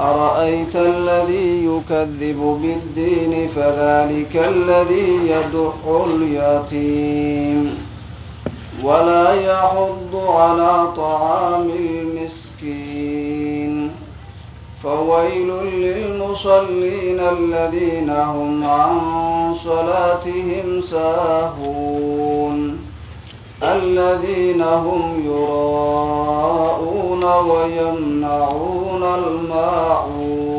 أرأيت الذي يكذب بالدين فذلك الذي يدح اليتيم ولا يحض على طعام المسكين فويل للمصلين الذين هم عن صلاتهم ساهون الذين هم يراءون ويمنعون الماعون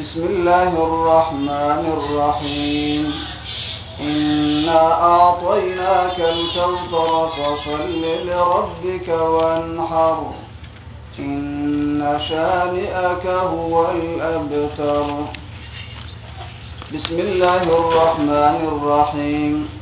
بسم الله الرحمن الرحيم إنا أعطيناك الكوثر فصل لربك وانحر إن شانئك هو الأبتر بسم الله الرحمن الرحيم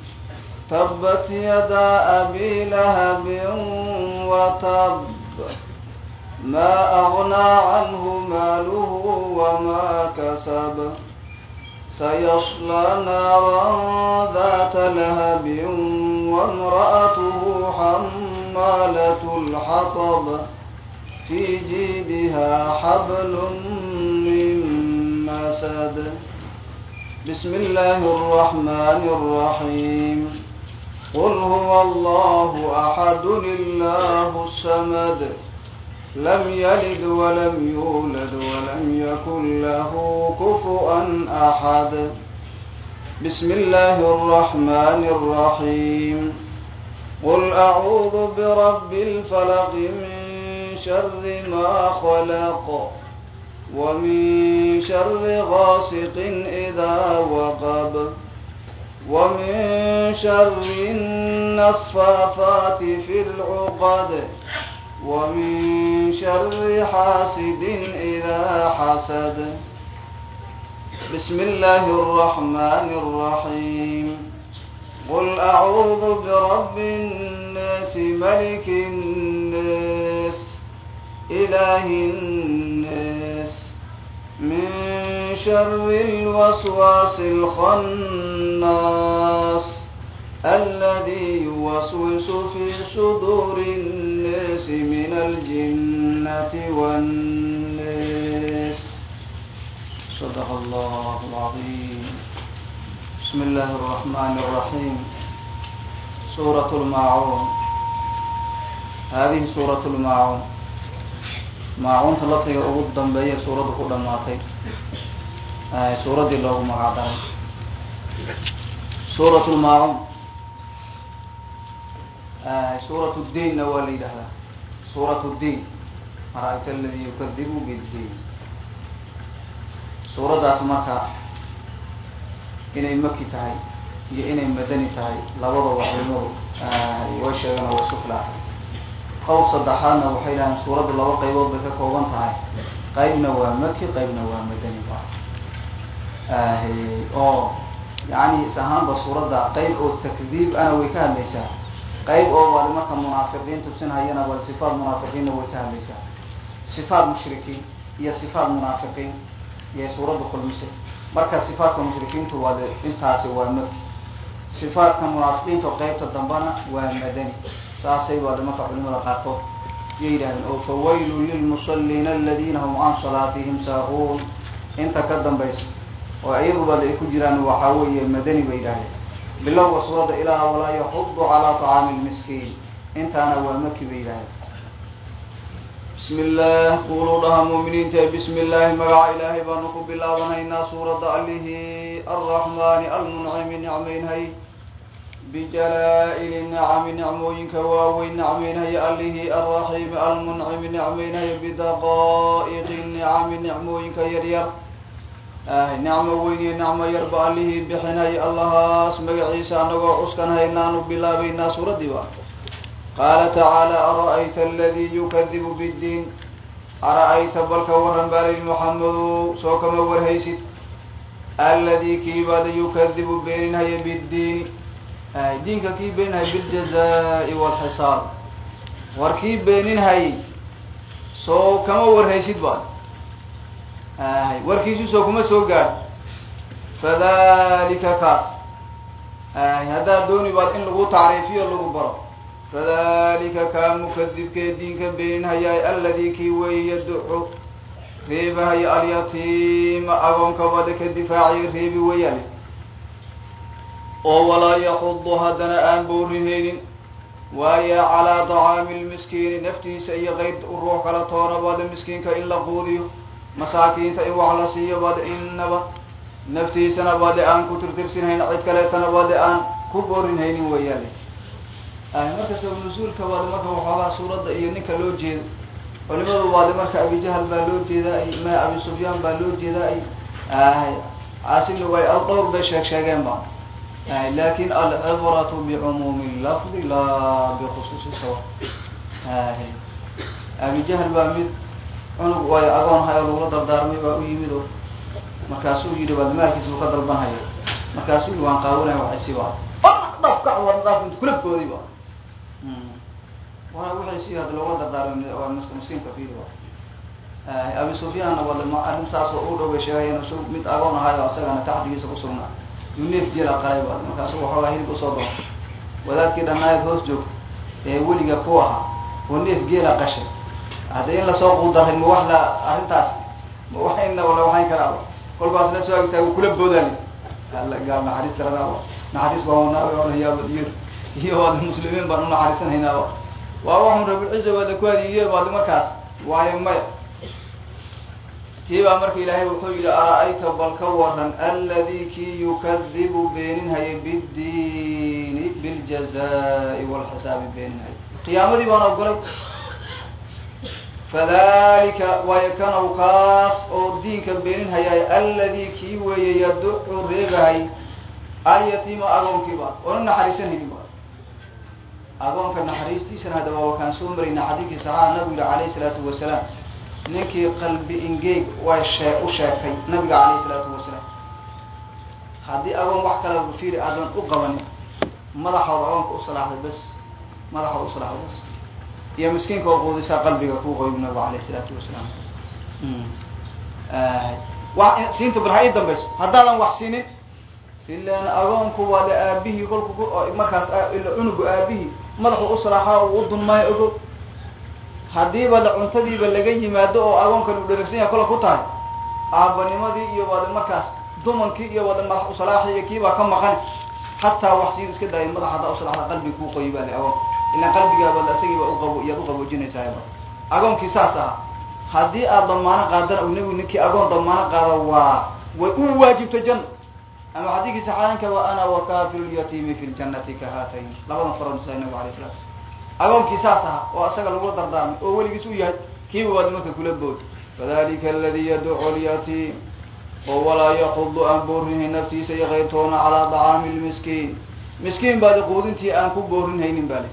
تبت يدا أبي لهب وتب ما أغنى عنه ماله وما كسب سيصلى نارا ذات لهب وامرأته حمالة الحطب في جيبها حبل من مسد بسم الله الرحمن الرحيم قل هو الله أحد الله السمد لم يلد ولم يولد ولم يكن له كفؤا أحد بسم الله الرحمن الرحيم قل أعوذ برب الفلق من شر ما خلق ومن شر غاسق إذا وقب ومن شر النفافات في العقد ومن شر حاسد إذا حسد بسم الله الرحمن الرحيم قل أعوذ برب الناس ملك الناس إله الناس من شر الوسواس الخناس الذي يوسوس في صدور الناس من الجنة والناس صدق الله العظيم بسم الله الرحمن الرحيم سورة الماعون هذه سورة الماعون maacuunta lafdiga ugu dambeeya suuraddu ku dhamaatay suuraddii loogu magac daray suurat lmaacuun suurat ddiinna waa la yidhahdaa suurat ddiin ara-ayta aladi yukadibu biddiin. Suuraddaas marka inay maki tahay iyo inay madani tahay labadaba culimadu way sheegeen way isku qowl saddexaadna waxay dhahaan suuraddu laba qaybood bay ka kooban tahay. Qaybna waa maki qaybna waa madani. Oo yani is ahaanba suuradda qayb oo takdiib ana way ka hadlaysaa. Qayb oo wali marka munaafiqiin tusinhayana wal sifaat munaafiqiinna way ka hadlaysaa. Sifaat mushrikiin iyo sifaat munaafiqiin iyay suuradda kulmisay marka sifaatka mushrikiintu waa intaasi waa maki. Sifaadka munaafiqiinta qeybta dambana waa madani saasay baada marka culimada qaarkood. Yay yidhahdeen oo fawaylun lilmusalliina aladiina hum can salaatihim saaquun inta ka dambaysa oo iyadubaad ay ku jiraan waxaa weeye madani bay yidhahdeen bilowga suuradda ilaa walaa yaxudu calaa طacaami lmiskiin intaana waa maki bay yidhahdeen bismi illah kuuluu dhaha muuminiinta bismi illaahi magaca ilaahay baanu ku bilaabanaynaa suuradda allihii arraxmaani almuncimi nicmaynhay bijalaa-ili nicami nicmooyinka waaweyn nicmaynhay allihii alraxiimi almuncimi nicmaynhay bidaqaa'iqi nicami nicmooyinka yaryar nicmo weyn iyo nicmo yarba allihii bixinhay allahaas magaciisa anagoo cuskan haynaanu bilaabaynaa suuraddii ba qaala tacaala ara-ayta aladii yukadibu biddiin ara-ayta balka waran baa layihi maxamedow soo kama warhaysid alladii kiibaada yukadibu beeninhaya biddiini diinka kii beeninhaya biljazaa'i waalxisaab war kii beeninhayay soo kama warhaysid ba. Warkiisu soo kuma soo gaadh fadalika kaas. Haddaad dooni baad in lagu tacriifiyo lagu baro. Fadalika kaa mukadibkee diinka beeninhayaay alladii kii weeye yaduxu reebahaya alyatiima agoonka bada ka difaaciya reebi weyaale oo walaa yaxudu haddana aan boorinaynin waayo calaa tacaami lmiskiini naftiisa iyo qeyb ruux kala toona bada miskiinka in la quudiyo masaakiinta in wax la siiyo bade innaba naftiisana bade aan ku tirtirsinhayn cid kaleetana bade aan ku boorinhaynin weyaale marka sabab nusuulka baade marka waxoogaa suuradda iyo ninka loo jeedo culimadu baade marka abijahal baa loo jeedaa ma abi sufyaan baa loo jeedaa ay caasina way aldhowr bay sheeg sheegeen ba laakiin alcibratu bicumuumi lafdi laa bikhusuusi sabab abijahal baa mid cunug way agoon hay oo lagula dardaarmay baa u yimid oo markaasuu yidhi baad maalkiisa buu ka dalbanhaya markaasuu yii waan qaawanaya waxaysi ba dhaf kac war dhaaf int kula boodi ba wa waxay si hadda lagula dardaarmay waa miskiinka fiidi ba abi sufyaanna ma arrin saasoo u dhoway sheegayan su mid agoon ahayo isagana taxdigiisa kusugnaa yuu neef geela qalay ba markaasu waxoogaa hilib u soo doon wadaadkii dhannaayad hoos joog ee weliga ku ahaa oo neef geela qashay. Hadda in la soo quudaray ma wax la arrintaas ma waxayna wala waxayn karaa kolkaas la soo agistaagu kula boodaan. Alla gaal naxariis daranaaba naxariis baan wanaayaaba iyo waada muslimiin baan unaxariisanhaynaaba waa waxun rabilciza waada ku hadiiye waada markaas waayo maya kii baa marka ilaahay wuxuu yihi ara-ayta bal ka waran alladii kii yukadibu beeninhaya biddiini biljazaa'i waalxisaabi beeninhaya qiyaamadii baan ogolay. Fadalika waayo kanow kaas oo diinka beeninhayaay alladii kii weeye yaduxu reebahay alyatiima agoonkiiba oona naxariisanhaynin ba agoonka naxariistiisana hadda waa wakaan soo marayna xadiidkii saxaxa nabigu yihi calayhi salaatu wasalaam ninkii qalbi ingeeg way shee u sheegtay nabiga calayhi salaatu wasalaam. Haddii agoon wax kala fiiri aadan u qabanin madaxooda agoonka u salaaxday bas madaxooda u bas iyo miskiinka oo quudisaa qalbiga kuu qoyb nabigu alayh isalaatu wasalaam. Wa siinta bal ha ii dambayso. Haddaadan wax siinin ilan agoonku waa la aabihii kolku markaas cunugu aabihii madaxu u salaaxaa u dunmaayo ogo haddiiba la cuntadiiba laga yimaado oo agoonkan uu dheragsan yahay kola ku tahay aabanimadii iyo wada markaas dumankii iyo wada madax usalaaxi iyo kiibaa ka maqan. Hataa wax siin iska daaya madax haddaa usalaxda qalbiga kuu qoyi baa le agoon ilaan qalbigaabad isagiiba uqabo iyaad uqaboojinaysaaba agoonkii saas aha haddii aad damaano qaadana nabigu ninkii agoon damaano qaada waa way u waajibtay janna ama xadiikii saxaayanka wa ana wakaafilu lyatiimi fi ljannati ka haatayn labadan farantusa nabigu alay slam agoonkii saas aha oo isaga lagula dardaarmay oo weligiis u yahay kiiba waad marka kula bood. Fadalika aladi yaducu lyatiim oo walaa yaqudu aan boorrinhay naftiisa iyo qaybtoona calaa dacaami lmiskiin miskiin baadi quudintii aan ku boorinhaynin baa le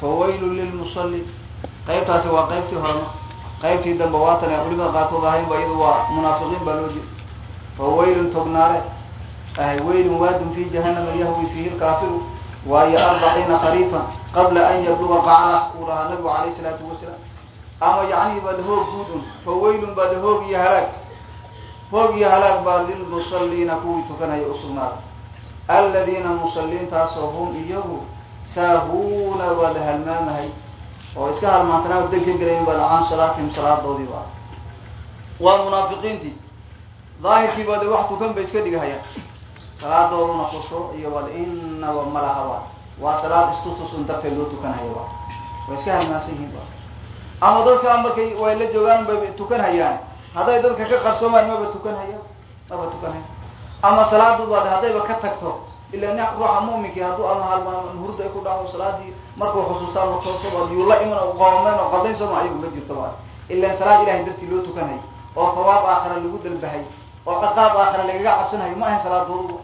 fawaylun lilmusalli qaybtaasi waa qaybtii horema qaybtii dambe waatan ee culimada qaarkood ahayn ba iyadu waa munaafiqiin baa loo jeeda. Fawaylun tognaare waylun waadun fi jahanama yahwi fiihi lkaafiru waayo arbaciina khariifan qabla an yabluga qacra uu lahaa nabigu alayh salaatu wasalaam. Ama yacnii baad hoog guud un fawaylun baad hoog iyo halaag. Hoog iyo halaag baa lilmusalliina kuwii tukanaya usugnaaday aladiina musalliintaasoo hum iyagu saahuuna la halmaamahay oo iska halmaansanaa dan ka gelayin baa can salaatihim salaadoodii baa. Waa munaafiqiintii. Daahirkii baade wax tukan bay iska dhigahayaan. Salaadooduna khushuuc iyo bal inaba malaha ba waa salaad istustusun darteed loo tukanhaya ba way iska halmaansan yihiin ba. Ama dadkaa markay way la joogaan bay tukan hayaan. Hadday dadka ka qarsoomaan maba tukan hayaan. Maba tukan haya ama salaadu baade haddayba ka tagto. Ila nin ruuxa mu'minkii hadduu ama halmaan hurda ku dhacdo salaadii markuu xusuustaa la toosaba yuu la iman qoomeen oo qadayn sooma ayagu ma jirto ba ilaan salaad ilahay dartii loo tukanhay oo tawaab aakhira lagu dalbahay oo ciqaab aakhira lagaga cabsanhayo ma ahayn salaadoodu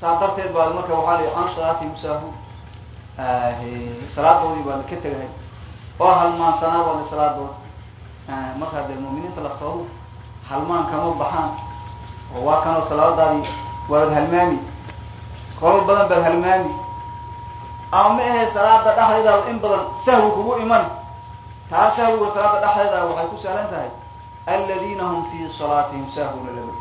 saa darteed baa marka waxaa la can salaati musaahu salaadoodii baa ka tegahay oo halmaansanaa baada salaadooda markaa dee mu'miniinta laftoodu halmaan kama baxaan. Oo waa kanoo salaadaadii waad halmaami. Kolal badan baad halmaami. Ama ma ahe salaada dhexdeedaaba in badan sahwi kugu iman. Taa sahwiga salaada dhexdeeda waxay ku sahlan tahay. Aladiina hum fii salaatihim sahwuna laba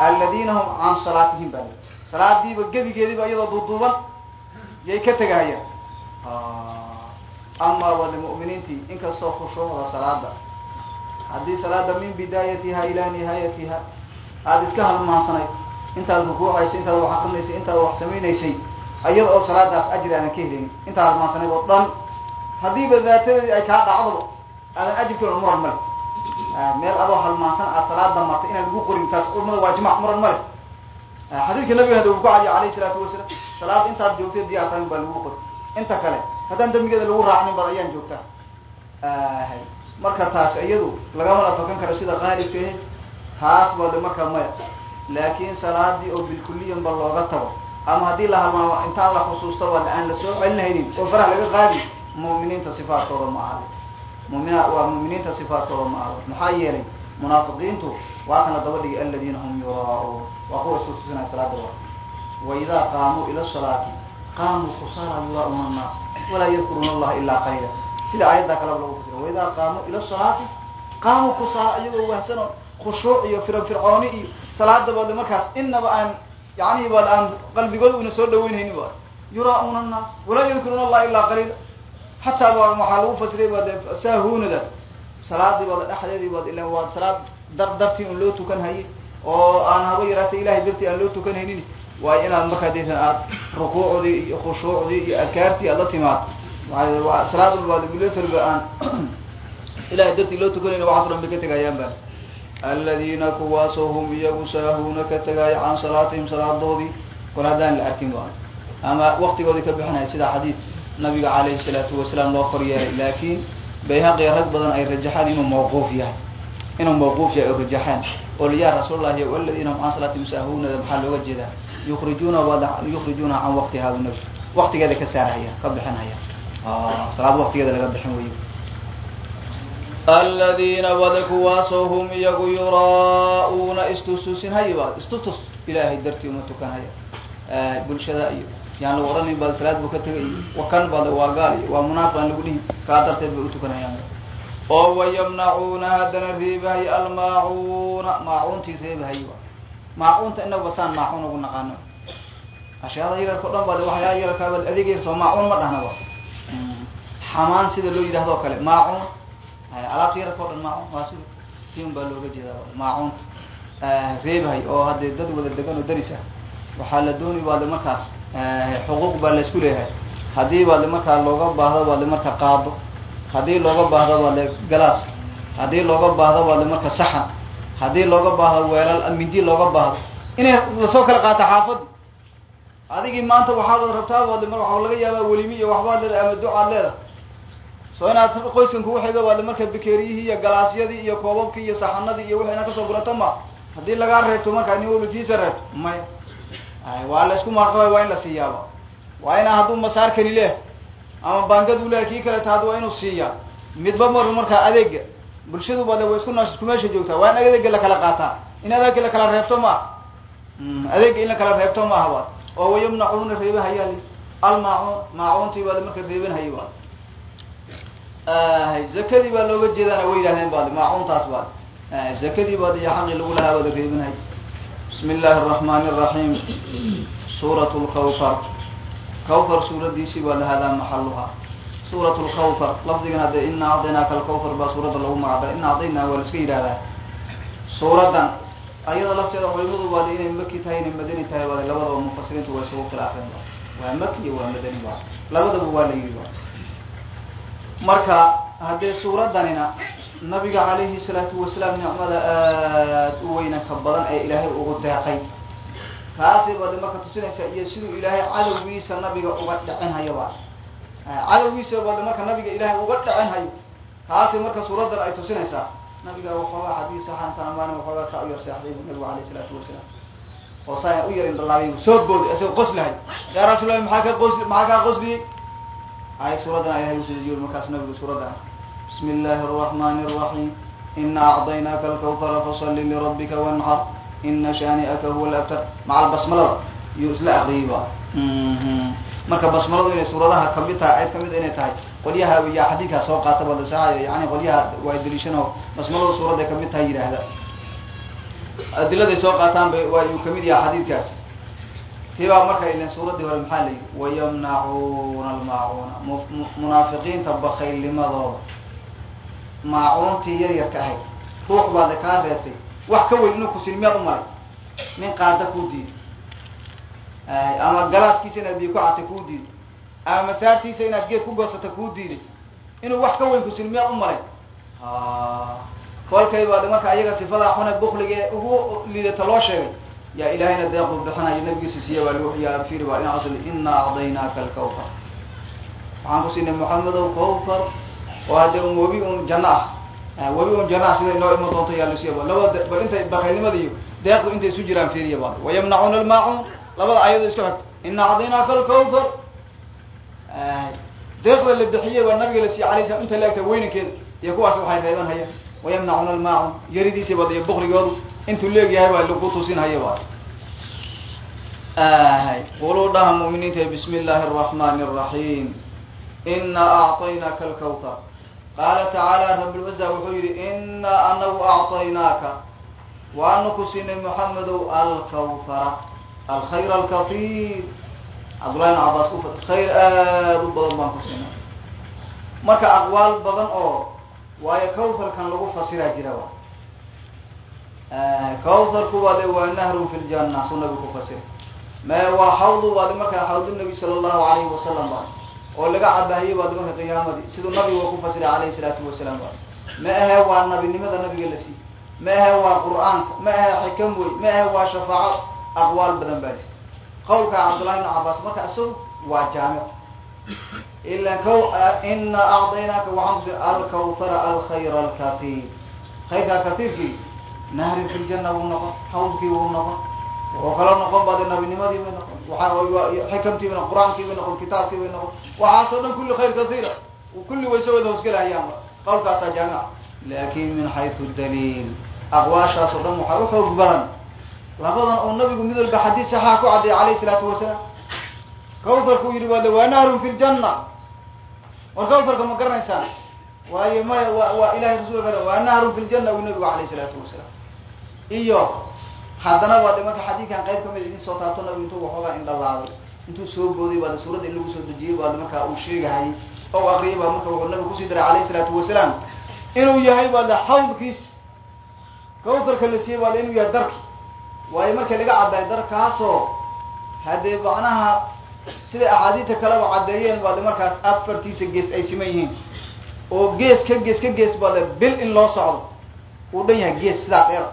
aladiina hum can salaatihim baa salaadiiba gebigeediiba iyadoo duuduuban yay ka tegahayaan. Ama wada mu'miniintii inkastoo khushuucda salaada haddii salaada min bidaayatiha ilaa nihaayatiha aada iska halmaansanayd intaad rukuucaysay intaad wax akrinaysay intaad wax samaynaysay iyada oo salaadaas ajri aadan ka helin intaad halmaansanayd oo dhan haddiiba daatadeedii ay kaa dhacdoba aadan ajirkiina muran male meel adoo halmaansan aad salaada martay inaad lagu qorin taas culamada waa jimac muran male. Xadiidka nabiga hada uu ku cadiyo alayhi salaatu wasalaam salaad intaad joogtay diyaar baa lagu qori inta kale haddaan dambigeeda lagu raacnin bad ayaan joogtaa. Marka taas iyadu lagamana fakan karo sida qaalibka ahe taas baa de markaa maya. Laakiin salaadii oo bilkuliyan ba looga tago. Ama haddii la halmaamo intaan la xusuusta ba aan la soo celinhaynin oo faraha laga qaadi mu'miniinta sifaadkooda ma aha mumina waa mu'miniinta sifaadkooda ma aha maxaa yeelay munaafiqiintu waa kana daba dhigay aladiina hum yuraa'uun waa kuwa isku tusinaya salaada wa wa idaa qaamuu ila salaati qaamuu kusaala yuraa'uuna annaas walaa yadkuruuna allaha ilaa qalila sida aayaddaa kaleba lagu fasira wa idaa qaamuu ila salaati qaamuu kusaala iyagoo wahsano khushuuc iyo firfircooni iyo salaada baade markaas. Inaba aan yani baad aan qalbigooda una soo dhaweynhayni ba yuraa'uuna annaas walaa yadkuruuna allaha ilaa qaliila xataa waxaa lagu fasiray baade saahuunadaas salaadii baada dhexdeedii baad ila waa salaad dar dartii un loo tukan hayay oo aan haba yaraatay ilahay dartii aan loo tukan haynin waayo inaad markaa deetan aad rukuucdii iyo khushuucdii iyo adkaartii aad la timaado salaad ilahay dartii loo tukanayna waxaas bay ka tegayaan ba aladiina kuwaasoo hum iyagu saahuuna ka tegaayo can salaatihim salaadoodii kor haddaan la arkin ama waktigoodii ka bixinaya sida xadiid nabiga calayhi salaatu wasalaam loo kor yeelay laakiin bayhaqi rag badan ay rajaxaan inuu mawquuf yahay. Inuu mawquuf yahay oo rajaxaan. Oo ya rasuul allahi aladiina hum can salaatihim saahuunada maxaa looga jeedaa? Yukrijuuna yukrijuuna can waqtiha nabi. Waktigeeda ka saarhaya ka bixinhaya salaad waktigeeda laga bixin wey aladiina wada kuwaasoo hum iyagu yuraa'uuna istustusin hayiba istustus ilaahay dartii uma tukanhaya. Bulshada iyo yaan lagu odhanin baad salaad buu ka tegay wakan baad waa gaal waa munaafiq aan lagu dhihin kaa darteed bay utukanayaan oo wayamnacuuna haddana reebahay almaacuuna maacuuntii reebahay maacuunta inaguba saan maacuun ugu naqaano ashyaada yararka o dhan baad waxyaa yararkaaba adeeg yar soo maacuun ma dhahnaba xamaan sida loo yidhahdo o kale. Maacuun alaabta yararka o dhan maacuun waa sida tiun baa looga jeedaa maacuunta reebahay oo haddee dad wada degan oo daris ah waxaa la dooni baade markaas xuquuq baa la isku leeyahay. Haddii baade markaa looga baahdo baade marka qaado. Haddii looga baahdo baade galaas. Haddii looga baahdo baade marka saxan haddii looga baahdo weelal mindi looga baahdo. Inay la soo kala qaato xaafadi adigii maanta waxaad rabtaa baade mar waxaa laga yaabaa welimi iyo waxbaad leedahay ama ducaad leedahay. Soo inaad qoyskan kugu xiga baade marka bakeeriyihii iyo galaasyadii iyo koobabkii iyo saxanadii iyo wixii inaad ka soo gurato ma? Haddii lagaa reebto markaa nin walikiisa reebto. Maya waa la isku maaqabay waa in la siiyaaba waa inaa hadduu masaarkani leh ama baangad u lehay kii kaleeta hadda waa inuu siiyaa. Midba mar markaa adeega bulshadu bade way isku naas isku meesha joogtaa. Waa in adeega la kala qaataa. In adeega la kala reebto ma adeega in la kala reebto maaha ba. Oo wayamnacuuna reebahayaa li almaacuun maacuuntii baad marka reebanhaye ba. Zakadii baa looga jeedaana way yidhahdeen baad maacuuntaas baad zakadii baad iyo xaqii lagu lahaa baad reebanhay bismi illaahi araxmaani araxiim suurat lkawfar kawfar suuraddiisii baa lahadaa maxaluha suurat lkawfar lafdigan haddee ina acdaynaaka alkawfar baa suuradda lagu magacdara ina acdaynaa waa la iska yidhahdaa suuraddan ayada lafteeda culimadu baada inay maki tahay inay madani tahay baada labadaba mufasiriintu waa isugu khilaafeen ba waa maki iyo waa madani ba labadaba waa la yidhi ba marka haddee suuraddanina nabiga calayhi salaatu wasalaam nicmada aada u weyna ka badan ee ilaahay ugu deeqay taasi baade marka tusinaysa iyo siduu ilaahay cadowgiisa nabiga uga dhicin hayo ba cadowgiisa baade marka nabiga ilaahay uga dhicin hayo. Taasi marka suuraddan ay tusinaysaa nabiga waxoogaa xadiis saxan tanamaan waxoogaa saa u yar seexday bu nabigu alayh isalaatu wasalaam oo saa u yar indhalaabay soo booday isagoo qoslahay yaa rasuullahi maxaa ka qosli maxaa kaa qosliyey ay suuraddan ilahay usujiyo markaas nabigu suuraddan araxmaani araxiim ina acdaynaaka alkawfara fasalli lirabbika wanxar ina shaani'aka huwa labtar maca albasmalada iyo isla akriyay ba marka basmaladu inay suuradaha ka mid tahay ayd ka mid inay tahay qolyaha yaa xadiidkaa soo qaata badasaxayo yani qolyaha waa daliishano basmaladu suuradday ka mid tahay yidhaahda. Adiladay soo qaataan ba waa yuu ka mid yaha xadiidkaasi tibaa marka ilen suuraddii hore maxaa la yidhi? Wayamnacuuna maacuuntii yar yarka ahayd. Ruux baad kaa reebtay wax ka weyn inuu kusin miyaad u malay nin qaada kuu diiday ama galaaskiisa inaad biyo ku catay kuu diiday ama masaartiisa inaad geed ku goosata kuu diiday inuu wax ka weyn kusin miyaad u malay kolkay baad marka ayaga sifadaa xune bukliga ee ugu liidata loo sheegay. Yaa ilaahayna deequ bixinayo nabigiisa siiya baa lagu xiyaa firi baa ina asli ina acdaynaaka alkawfar waxaan ku siinay moxamedow kawfar oo haddee un webi un janno ah webi un janno ah sida inoo iman doonto yaa lasiiya ba labada bal intay bakaylnimada iyo deeqdu intay isu jiraan fiiriya ba wayamnacuuna almaacuun labada ayado isku xig ina acdaynaaka alkawfar deeqda la bixiyey baa nabiga la siiyey alay slam inta laegta weynankeeda iyo kuwaas waxay reeban hayaan wayamnacuuna almaacuun yaridiisa bad iyo bukrigoodu intuu leegyahay baa lagu tusin haya ba quluu dhaha mu'miniinta bismi illaahi araxmaani araxiim ina acطaynaaka alkawtar qaala tacaala rablcuza wuxuu yihi ina anagu acطaynaaka waanu ku siinay moxamedow alkawtara alkhayr alkatiir cabdullahi bn cabaas ku khayr aada u badan baan ku siinay. Marka aqwaal badan oo waayo kawtarkan lagu fasiraa jira wa kawtarku waade waa nahrun fi ljanna suu nabi ku fasira me waa xawdu waade markaa xawdu nabi sala allahu alayhi wasalam ba oo laga cabaahiyey waade marka qiyaamadii siduu nabiga ku fasiray alayhi salaatu wasalaam ma ahe waa nabinimada nabiga la siiy ma ahe waa qur'aanka? Ma ahe xikam wey ma ahe waa shafaaco aqwaal badan baa jir qawlka cabdullahi bn cabaas marka isagu waa jaamic. Ila k ina acdaynaaka waxaan kusi alkawtara alkhayra alkatiir khayrkaa katiirkii nahrin fi ljanna wuu noqon xawdkii wuu noqon wuxuu kaloo noqon baade nabinimadii bay noqon waa xikamtii bay noqon qur'aankii noqon kitaabkii bay noqon. Waxaasoo dhan kulli khayr katiira kulli way soo wada hoosgelahayaan qawlkaasaa jaamica laakin min xaysu daliil. Aqwaashaas dhan waxaa uxoog badan. Labadan oo nabigu mid walba xadiid saxaa ku caddeeyay alayhi salaatu wasalaam. Kawtarku yidhi waade waa nahrun fi ljanna war kawtarka ma garanaysaan? Waayo maya wa waa ilahay rasulka waa nahrun fi ljanna uu nabigu alayhi salaatu wasalaam. Iyo haddana waade marka xadiidkan qayb ka mid idin soo taabto nabigu intuu waxoogaa indhalaaday intuu soo booday baade suuradda in lagu soo dejiyey baade markaa uu sheegahayay oo akriyay baa marka wuxuu nabigu ku sii daray alayhi salaatu wasalaam. Inuu yahay baade xawdkiis kawtarka la siiyey baade inuu yahay darki. Waayo markii laga caddaay darkaasoo haddee macnaha siday axaadiidta kaleba caddeeyeen baade markaas afartiisa gees ay siman yihiin. Oo gees ka gees ka gees baade bil in loo socdo. Uu dhan yahay gees sidaa dheer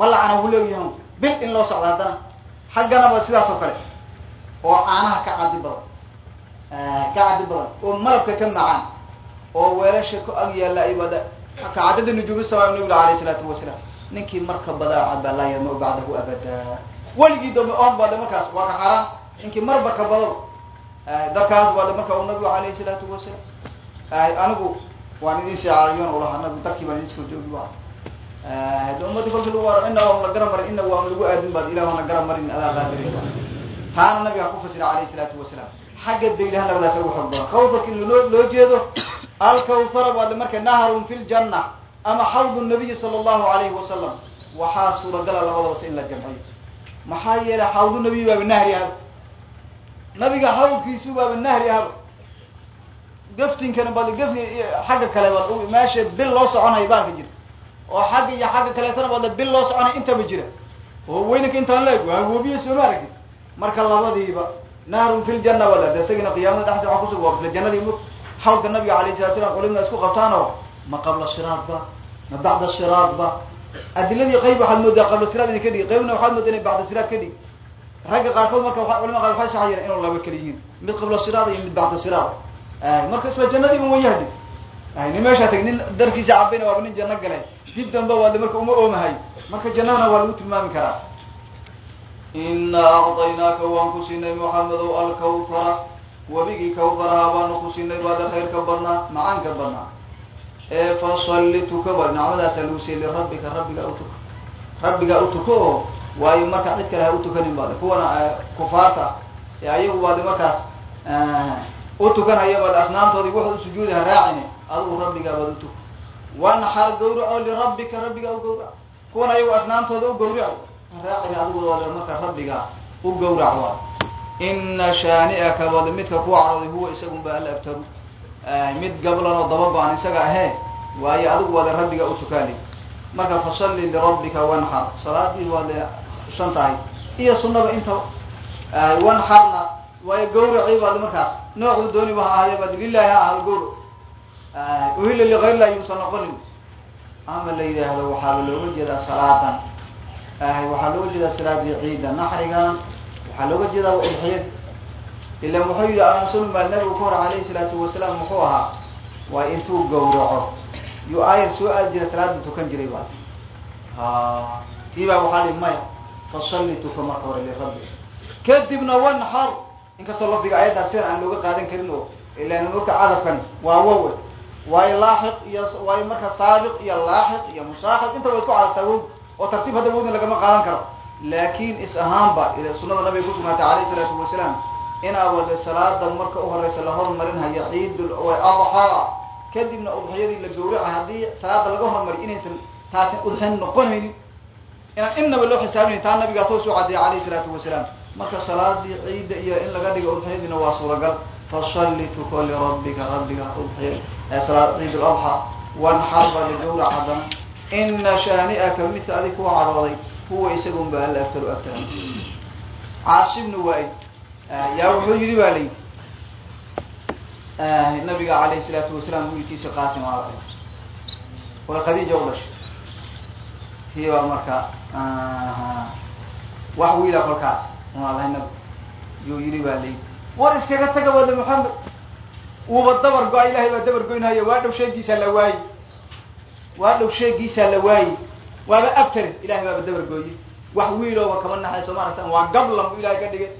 balacana wuu leeyahay bil in loo socdo haddana xagganaba sidaas oo kale oo caanaha ka caddi badan ka caddi badan oo malabka ka macaan oo weelasha ku ag yaalla ay baada kacadada nujuubi sama nabiga alayh isalaatu wasalaam ninkii marka badaa cabaa laa yadma bacdahu abadaa weligii dambe oon baade markaas waa ka xaraan ninkii marba ka badado darkaas baade marka u nabigu alayhi salaatu wasalaam anigu waan idin shaaciyon ulahaa nabigu darkii baan idin soo joogi waa de ummadii kolkii lagu waro ina waan la marin ina waan lagu aadin baad ilah waana gara marin adaa qaadirin taana nabiga ku fasira alayhi salaatu wasalaam. Xagga daylahan labadaas ugu xoog badan kawtarka in loo loo jeedo alkawtara baade marka nahrun fi ljanna ama xawdu nabiyi sala allahu alayhi wasalam waxaa suuragala labadabas in la jamciyo. Maxaa yeelay xawdu nabiy baaba nahri ahaba nabiga xawdkiisu baaba nahri ahaba gaftinkana bal gafki xagga kale meesha bil loo soconayo baalka jira oo xagga iyo xagga kaleetana bada bil loo soconay intaba jira. Oo weynanka intaan la eg waa goobiye sooma aragti marka labadiiba nahrun fi ljanna wala de isagina qiyaamada dhexdiisa waa kusug waa isla jannadii mug xawlka nabiga alayh salatu slam culimada isku qabtaan oo ma qabla shiraad ba ma bacda shiraad ba. Adiladii qayb waxaad moodaa qabla siraad inay ka dhigi qaybna waxaad moodaa inay bacda siraad ka dhigi ragga qaarkood marka waa culimada qaar waxay saxayeen inuu laba kala yihiin mid qabla siraad iyo mid bacda siraad marka isla jannadiiba wan yahdi nin meeshaa tag nin darkiisa cabayna waaba nin janno gale dib damba waade marka uma oomahay marka jannadana waa lagu tilmaami karaa. Inaa acdaynaaka waan ku siinay muxamedow alkawtara webigii kawtaraha baanu ku siinay baada khayrka badnaa macaanka badnaa. Ee fasalli tuka wa nacmadaasaa lagu siiyay lirabbika rabbiga utuka rabbiga utuko oo waayo marka cid kale ha utukanin baade. Kuwana kufaarta ee ayagu baade markaas utukanaya baad asnaamtoodii waxaad usujuudi ha raacine. Adugu rabbigaa baad utuka wanxar gawraco lirabbika rabbiga u gawrac kuwan ayagu asnaamtooda u gawraco adigu waad marka rabbiga u gawrac ina shaani'aka wada midka ku cadhooday huwa isagun ba alla abtaru. Mid gablan oo daba go-an isaga ahee waayo adigu waada rabbiga u tukaali. Marka fasalli lirabbika wanxar salaadii waada shan tahay. Iyo sunaba intaba wanxarna waayo gawracii baad markaas. Noocuu dooniba ha ahaaye baad lilahi ha ahado gawrac uhilla ligayr lah yuusan noqonin ama la yidhaahdo waxaaba looga jeedaa salaadan waxaa looga jeedaa salaadii ciida naxrigan. Waxaa looga jeedaa udxiyad ilan wuxuu yihi anusulm baa nabigu ka hor alayhi salaatu wasalaam muxuu ahaa? Waa intuu gawraco yuu aayad soo aadi jira salaada tukan jiray ba tii baa waxaa li maya fasalli tuka marka hore lirabbi kadibna wanxar inkastoo lafdiga ayaddaas sidan aan looga qaadan karin oo ilan mogta cadabkan waa wawe waayo laaxiq iyo waayo marka saabiq iyo laaxiq iyo musaaxiq inta wa isku cadabtaa wowd oo tartiib hadda wowdin lagama qaadan karo. Laakin is ahaanba sunada nabiga kusugnaatay alayh isalaatu wasalaam inaa wada salaada marka uhoreysa la hormarinhayo ciidul adxaa kadibna udxiyadii la gawraca haddii salaada laga hormariy inaysan taasi udxin noqonaynin. Inaan innaba loo xisaabinayn taa nabigaa toos u cadeeya alayh isalaatu wasalaam marka salaadii ciida iyo in laga dhigo udxiyadiina waa suuragal fasalli tuko lirabbika rabbiga udxiya ee salaad ciid ladxaa wanxar baa la gawrac haddana ina shaani'aka midka adig kuwa cadhooday huwa isagun ba alla aftaru aftara caasibnu waa yaa wuxuu yidhi ba layidhi nabiga alayhi salaatu wasalaam wiilkiisa qaasim a way khadiija u dhashay tii baa marka wax wiila kolkaas uma lahay nabig yuu yidhi ba layidhi war iskaga taga wada maxamed uuba dabar go-a ilahay baa dabar goynhaya waa dhow sheegiisaa la waayi. Waa dhow sheegiisaa la waayi. Waaba abtare ilahay baaba dabar gooye wax wiilooba kama naxayso maaragtan waa gablan bu ilahay ka dhigay.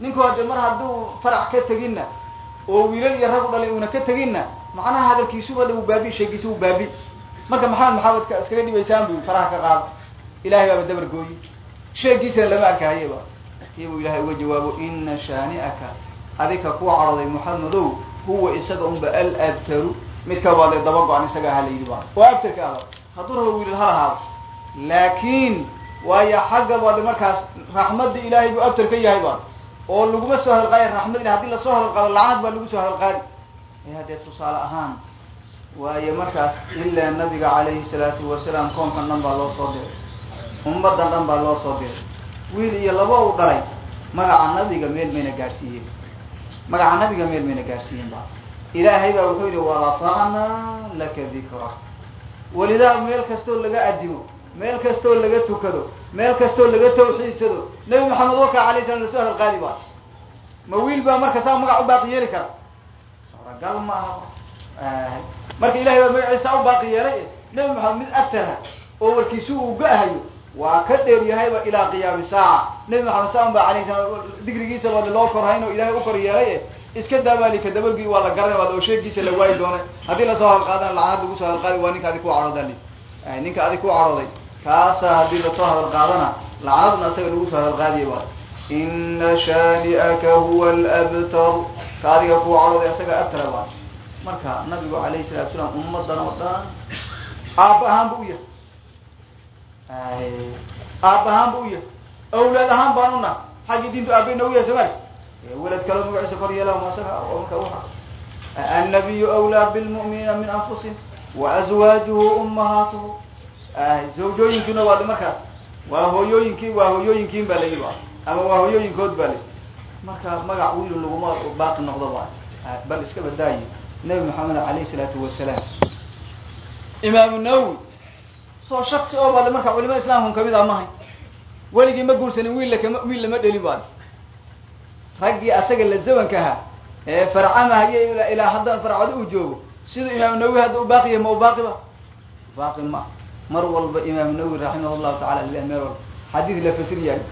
Ninku hade mar hadduu farax ka teginna oo wiilal iyo rag u dhalay uuna ka teginna macnaha hadalkiisuba dha uu baabi sheegiisu uu baabi. Marka maxamed maxamed iskaga dhibaysaan bu faraha ka qaado ilahay baaba dabar gooye sheegiisana lama arkahayeba tii buu ilahay uga jawaabo ina shaani'aka adika ku cadhooday muxamedow huwa isaga unba al abtaru midka baade daba go-an isaga aha la yidhi ba oo abtarka aba hadduu rabo wiilal ha lahaado laakiin waayo xagga baade markaas raxmadda ilaahay buu abtar ka yahay ba oo laguma soo hadalqaadi raxmad ilah haddii la soo hadalqaado lacnad baa lagu soo hadalqaadi e haddee tusaale ahaan waayo markaas ilaa nabiga calayhi salaatu wasalaam koonkan dhan baa loo soo diray. Ummadan dhan baa loo soo diray. Wiil iyo laba u dhalay. Magaca nabiga meel mayna gaadhsiiyeen magaca nabiga meel mayna gaadhsiiyeen ba ilaahay baa wuxuu yihi warafacnaa laka dikra walidaa meel kastoo laga adimo meel kastoo laga tukado meel kastoo laga tawxiidsado nabi maxamed waka alay slam la soo hadalqaadi ba ma wiil baa marka saa magac u baaqi yeeli kara suuragal ma aha marka ilahay baa magaciisa u baaqi yeelay nabi maxamed mid agtara oo warkiisi uu ga-hayo waa ka dheer yahayba ilaa qiyaami saaca nabi maxamed saan ba alay slam digrigiisa baa loo korhayn oo ilahay u kor yeelay iska daabaali kadabagii waa la garanay waad oo sheegiisa la waayi doonay. Haddii la soo hadalqaadana lacnad lagu soo hadalqaadi waa ninka adig ku cadhooda ninka adig ku cadhooday kaasa haddii la soo hadal qaadana lacnadna isaga lagu soo hadalqaadiya ba ina shaani'aka huwa alabtar. Ka adiga ku cadhooday isaga abtara ba marka nabigu alayhi salatu salaam ummadan oo dhan aaba ahaan bu u yahay. Aab ahaan bu u yahay awlaad ahaan baan u nahay. Xaggii diintu aabay noogu yahay somaali welad kaloo magaciisa kor yeela masaga annabiyu awlaa bilmu'miniina min anfusihim wa azwaajuhu ummahaatuhu. Zawjooyinkiina waa markaas waa hooyooyinkii waa hooyooyinkiin baa layihi ama waa hooyooyinkood baa layihi marka magac wiilu laguma baaqi noqdo ba bal iska badaaye nabi maxamed alayh salaatu wasalaam imaamu nawowi soo shaksi oo baade marka culimada islaamkan ka mid a mahay weligii ma guursanin wiil lakama wiil lama dhelin baad raggii asaga la zamanka ahaa ee farcamahayo ilaa hadda farcado uu joogo siduu imaamu nawowi hadda u baaqiya ma u baaqi ba? Baaqi ma. Mar walba imaamu nawowi raximah llahu tacala meel walba. Xadiid la fasir yahay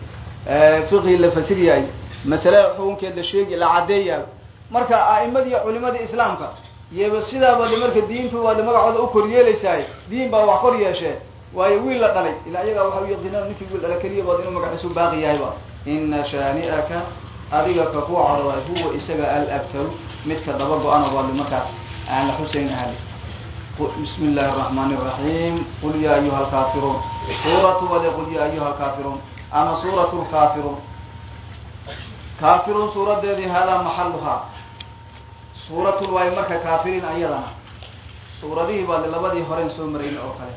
fiqhi la fasir yahay masale xukunkeed la sheegi la caddeeyayo marka a'imadii culimadii islaamka iyaba sidaaba de marka diintu waade magacooda u kor yeelaysaaye diin baa wax kor yeeshee waayo wiil la dhalay ilaa iyagaa waxa u yaqiinaan ninkii wiil dhala keliya baad inuu magaciisu baaqi yahay ba ina shaani'aka adiga ka ku cadhooday huwa isaga alabtaru midka daba go-ana baade markaas aan la xuseyn ahli bismi illahi araxmaani araxiim qul ya ayuha alkaafiruun suuratu wade qul ya ayuha alkaafiruun ama suuratu lkaafiruun kaafiruun suuradeedii haadaa maxaluhaa suuratul waayo marka kaafiriin ayadana. Suuradihii baa labadii horen soo marayn oo kale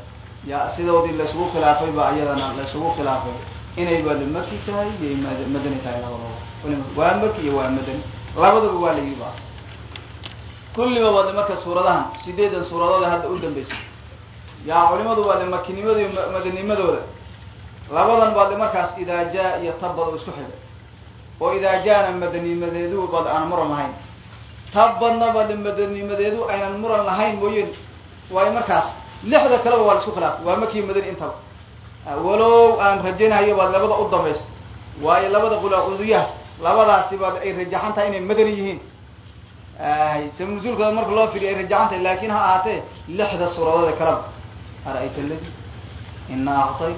ya sidoodii laysugu khilaafay ba ayadana laysugu khilaafay. Inay baad maki tahay iyo madani tahay labadaba waa maki iyo waa madani. Labadaba waa la yidhi ba kulliba baade marka suuradahan sideedan suuradooda hadda u dambeysay yaa culimadu baade makinimada iyo madanimadooda. Labadan baade markaas idaa jaa iyo tabad oo isku xigay oo idaa jaana madanimadeedu baad aan muran lahayn. Tabadna baade madanimadeedu aynan muran lahayn mooyeen. Waayo markaas lixda kaleba waa la isku khilaafay waa makiyo madani intaba. Walow aan rajaynahayo baad labada u dambaysa waayo labada qulaacuduyaha labadaasi baad ay rajaxan tahay inay madani yihiin. Sabab nuzuulkooda marka loo firiyo ay rajaxan tahay laakin ha ahaatee lixda suuradood ee kaleba. Ara-ayta aladi ina actay